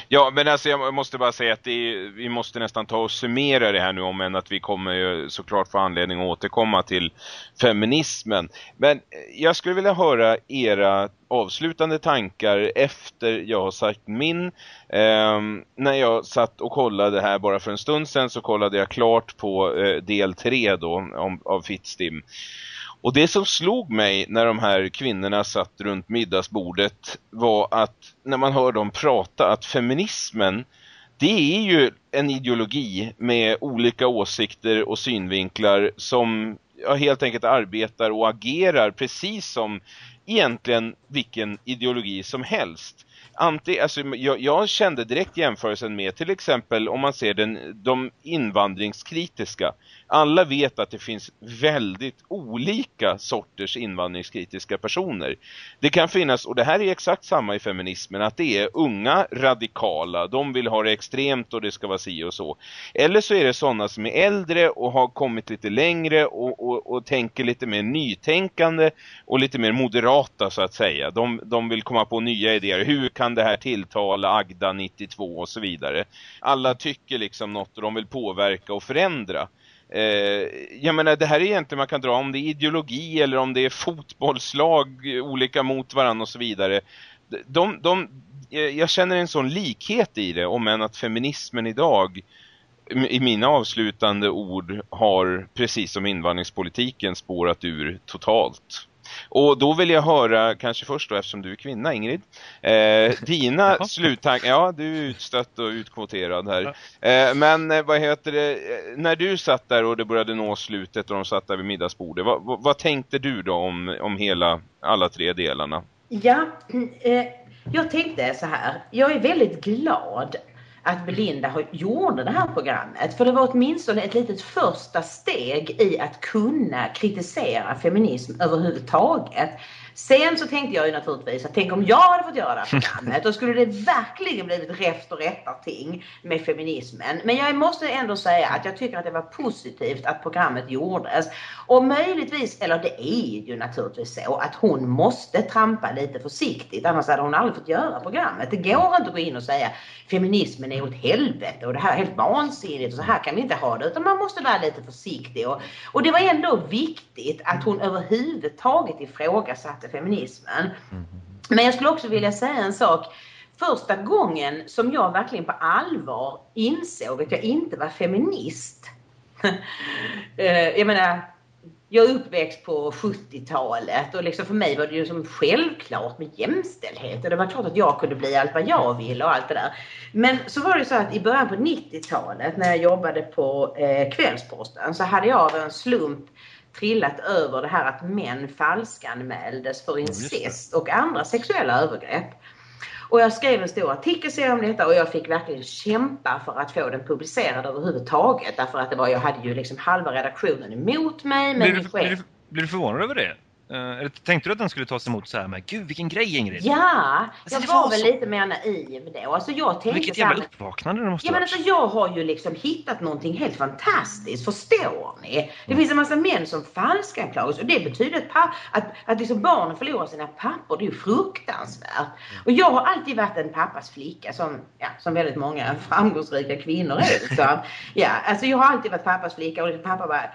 Ja, men alltså jag måste bara säga att är, vi måste nästan ta och summera det här nu om än att vi kommer ju såklart få anledning att återkomma till feminismen. Men eh, jag skulle vilja höra era avslutande tankar efter jag har sagt min. Ehm, när jag satt och kollade här bara för en stund sedan så kollade jag klart på eh, del 3 då om, av Fittstim. Och det som slog mig när de här kvinnorna satt runt middagsbordet var att när man hör dem prata att feminismen det är ju en ideologi med olika åsikter och synvinklar som ja, helt enkelt arbetar och agerar precis som egentligen vilken ideologi som helst. Anti, alltså, jag, jag kände direkt jämförelsen med till exempel om man ser den, de invandringskritiska. Alla vet att det finns väldigt olika sorters invandringskritiska personer. Det kan finnas, och det här är exakt samma i feminismen, att det är unga radikala. De vill ha det extremt och det ska vara si och så. Eller så är det sådana som är äldre och har kommit lite längre och, och, och tänker lite mer nytänkande och lite mer moderata så att säga. De, de vill komma på nya idéer. Hur kan det här tilltala Agda 92 och så vidare. Alla tycker liksom något och de vill påverka och förändra. Eh, jag menar det här är egentligen man kan dra om det är ideologi eller om det är fotbollslag olika mot varandra och så vidare. De, de, eh, jag känner en sån likhet i det om än att feminismen idag i mina avslutande ord har precis som invandringspolitiken spårat ur totalt. Och då vill jag höra, kanske först då eftersom du är kvinna Ingrid, eh, dina sluttankar, ja du är utstött och utkvoterad här. Eh, men eh, vad heter det, eh, när du satt där och det började nå slutet och de satt där vid middagsbordet, vad, vad, vad tänkte du då om, om hela, alla tre delarna? Ja, eh, jag tänkte så här. Jag är väldigt glad att Belinda har- gjorde det här programmet. För det var åtminstone ett litet första steg i att kunna kritisera feminism överhuvudtaget. Sen så tänkte jag ju naturligtvis att tänk om jag hade fått göra det här programmet. Då skulle det verkligen blivit räft och rättarting med feminismen. Men jag måste ändå säga att jag tycker att det var positivt att programmet gjordes. Och möjligtvis, eller det är ju naturligtvis så att hon måste trampa lite försiktigt. Annars hade hon aldrig fått göra programmet. Det går inte att gå in och säga feminismen är åt helvete och det här är helt vansinnigt och så här kan vi inte ha det. Utan man måste vara lite försiktig. Och, och det var ändå viktigt att hon överhuvudtaget ifrågasatte feminismen. Men jag skulle också vilja säga en sak. Första gången som jag verkligen på allvar insåg att jag inte var feminist. Eh, jag menar, jag är uppväxt på 70-talet och liksom för mig var det ju som självklart med jämställdhet. Och det var klart att jag kunde bli allt vad jag ville och allt det där. Men så var det så att i början på 90-talet när jag jobbade på eh, Kvällsposten så hade jag av en slump trillat över det här att män falskanmäldes för incest och andra sexuella övergrepp. Och jag skrev en stor artikelserie om detta och jag fick verkligen kämpa för att få den publicerad överhuvudtaget. Därför att det var, jag hade ju liksom halva redaktionen emot mig. Men min du, du, blir du förvånad över det? Eller tänkte du att den skulle tas emot så här med Gud vilken grej Ingrid? Ja, jag Alltså, det var var väl så- lite mer naiv då. Alltså jag tänkte Vilket så här, jävla uppvaknande det måste Ja men alltså jag har ju liksom hittat någonting helt fantastiskt, förstår ni? Det finns en massa män som falskanklagas och det betyder att, pa- att, att liksom barnen förlorar sina pappor, det är ju fruktansvärt. Och jag har alltid varit en pappas flicka som, ja, som väldigt många framgångsrika kvinnor är. Så, ja, alltså jag har alltid varit pappas flicka och pappa var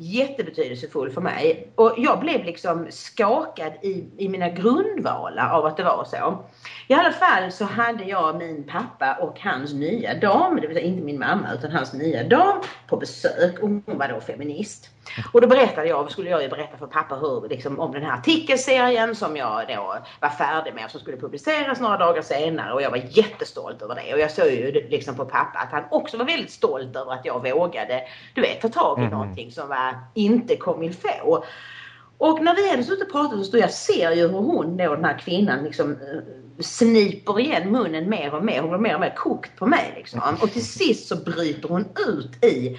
jättebetydelsefull för mig. Och jag blev liksom skakad i, i mina grundvalar av att det var så. I alla fall så hade jag min pappa och hans nya dam, det vill säga inte min mamma utan hans nya dam, på besök och hon var då feminist. Och då berättade jag, skulle jag ju berätta för pappa hur, liksom, om den här artikelserien som jag då var färdig med och som skulle publiceras några dagar senare och jag var jättestolt över det. Och jag såg ju liksom på pappa att han också var väldigt stolt över att jag vågade, du vet, ta tag i Mhm. någonting som var inte comme il faut. Och när vi hade suttit och pratat så stod jag ser ju hur hon då, den här kvinnan, liksom eh, sniper igen munnen mer och mer. Hon blir mer och mer kokt på mig liksom. Och till sist så bryter hon ut i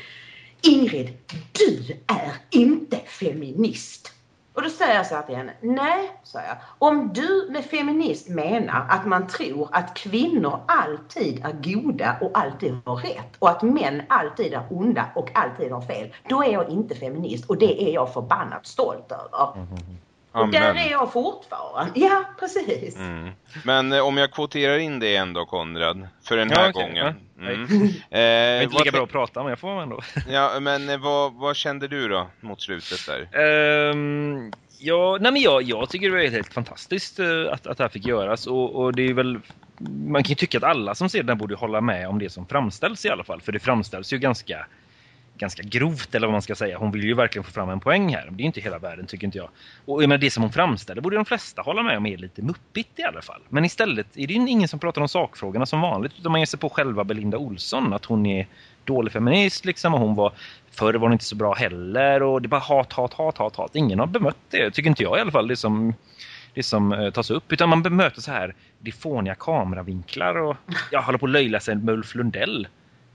Ingrid, du är inte feminist. Och då säger jag så här till henne. Nej, sa jag. Om du med feminist menar att man tror att kvinnor alltid är goda och alltid har rätt och att män alltid är onda och alltid har fel. Då är jag inte feminist och det är jag förbannat stolt över. Och Amen. där är jag fortfarande. Ja, precis. Mm. Men eh, om jag kvoterar in det ändå, Konrad, för den Ja, här okej, gången. ja. Mm. Jag är Eh, inte lika bra att prata, men jag får ändå. ja, men eh, vad, vad kände du då mot slutet där? Ehm, ja, nej men jag, jag tycker det var helt fantastiskt eh, att, att det här fick göras och, och det är väl man kan ju tycka att alla som ser den borde hålla med om det som framställs i alla fall. För det framställs ju ganska, ganska grovt eller vad man ska säga. Hon vill ju verkligen få fram en poäng här. Det är inte hela världen tycker inte jag. Och jag menar, det som hon framställer borde de flesta hålla med om är lite muppigt i alla fall. Men istället är det ju ingen som pratar om sakfrågorna som vanligt. Utan man ger sig på själva Belinda Olsson. Att hon är dålig feminist liksom. Och hon var, förr var hon inte så bra heller. Och det är bara hat, hat, hat, hat, hat. Ingen har bemött det. Tycker inte jag i alla fall. Det som det som eh, tas upp. Utan man bemöter så här det fåniga kameravinklar och jag håller på att löjla med Ulf Lundell.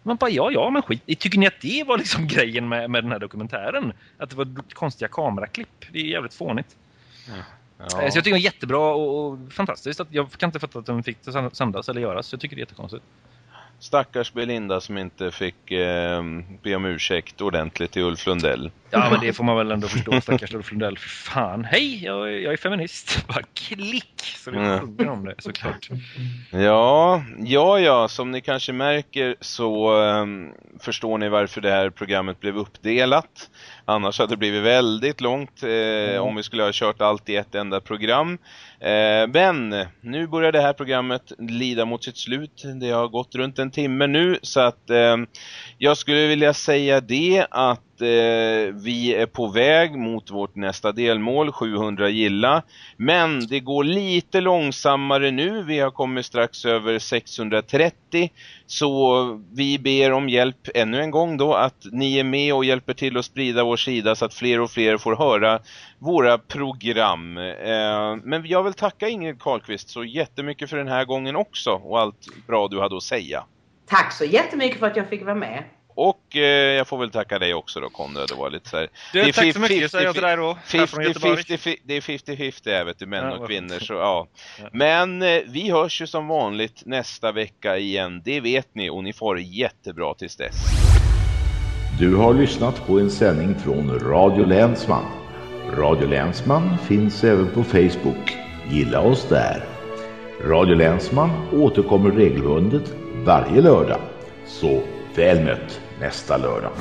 Man bara, ja, ja, men skit. Tycker ni att det var liksom grejen med, med den här dokumentären? Att det var konstiga kameraklipp? Det är jävligt fånigt. Ja. Eh, Så jag tycker det var jättebra och, och fantastiskt. Att jag kan inte fatta att den fick sändas eller göras. Jag tycker det är jättekonstigt. Stackars Belinda som inte fick eh, be om ursäkt ordentligt till Ulf Lundell. Ja, men det får man väl ändå förstå. Stackars Ulf Lundell. För fan, hej, jag, är- jag är feminist. Bara klick! Så det sjunger om det såklart. Ja, ja, ja, som ni kanske märker så ehm, förstår ni varför det här programmet blev uppdelat. Annars hade det blivit väldigt långt eh, om vi skulle ha kört allt i ett enda program. Eh, men nu börjar det här programmet lida mot sitt slut. Det har gått runt en timme nu så att ehm, jag skulle vilja säga det att eh, vi är på väg mot vårt nästa delmål, 700 gilla. Men det går lite långsammare nu. Vi har kommit strax över 630. Så vi ber om hjälp ännu en gång då att ni är med och hjälper till att sprida vår sida så att fler och fler får höra våra program. Eh, men jag vill tacka Ingrid Karlqvist så jättemycket för den här gången också och allt bra du hade att säga. Tack så jättemycket för att jag fick vara med. Och eh, jag får väl tacka dig också då Konrad, det var lite så här. Du, Det är tack så 50, mycket, säger jag till dig då. Här från 50, Göteborg. 50, 50, det är 50-50 är vet du, män Ja, och kvinnor. Så, ja. Ja. Men eh, vi hörs ju som vanligt nästa vecka igen, det vet ni och ni får det jättebra tills dess. Du har lyssnat på en sändning från Radio Länsman. Radio Länsman finns även på Facebook. Gilla oss där. Radio Länsman återkommer regelbundet varje lördag. Så väl mött nästa lördag.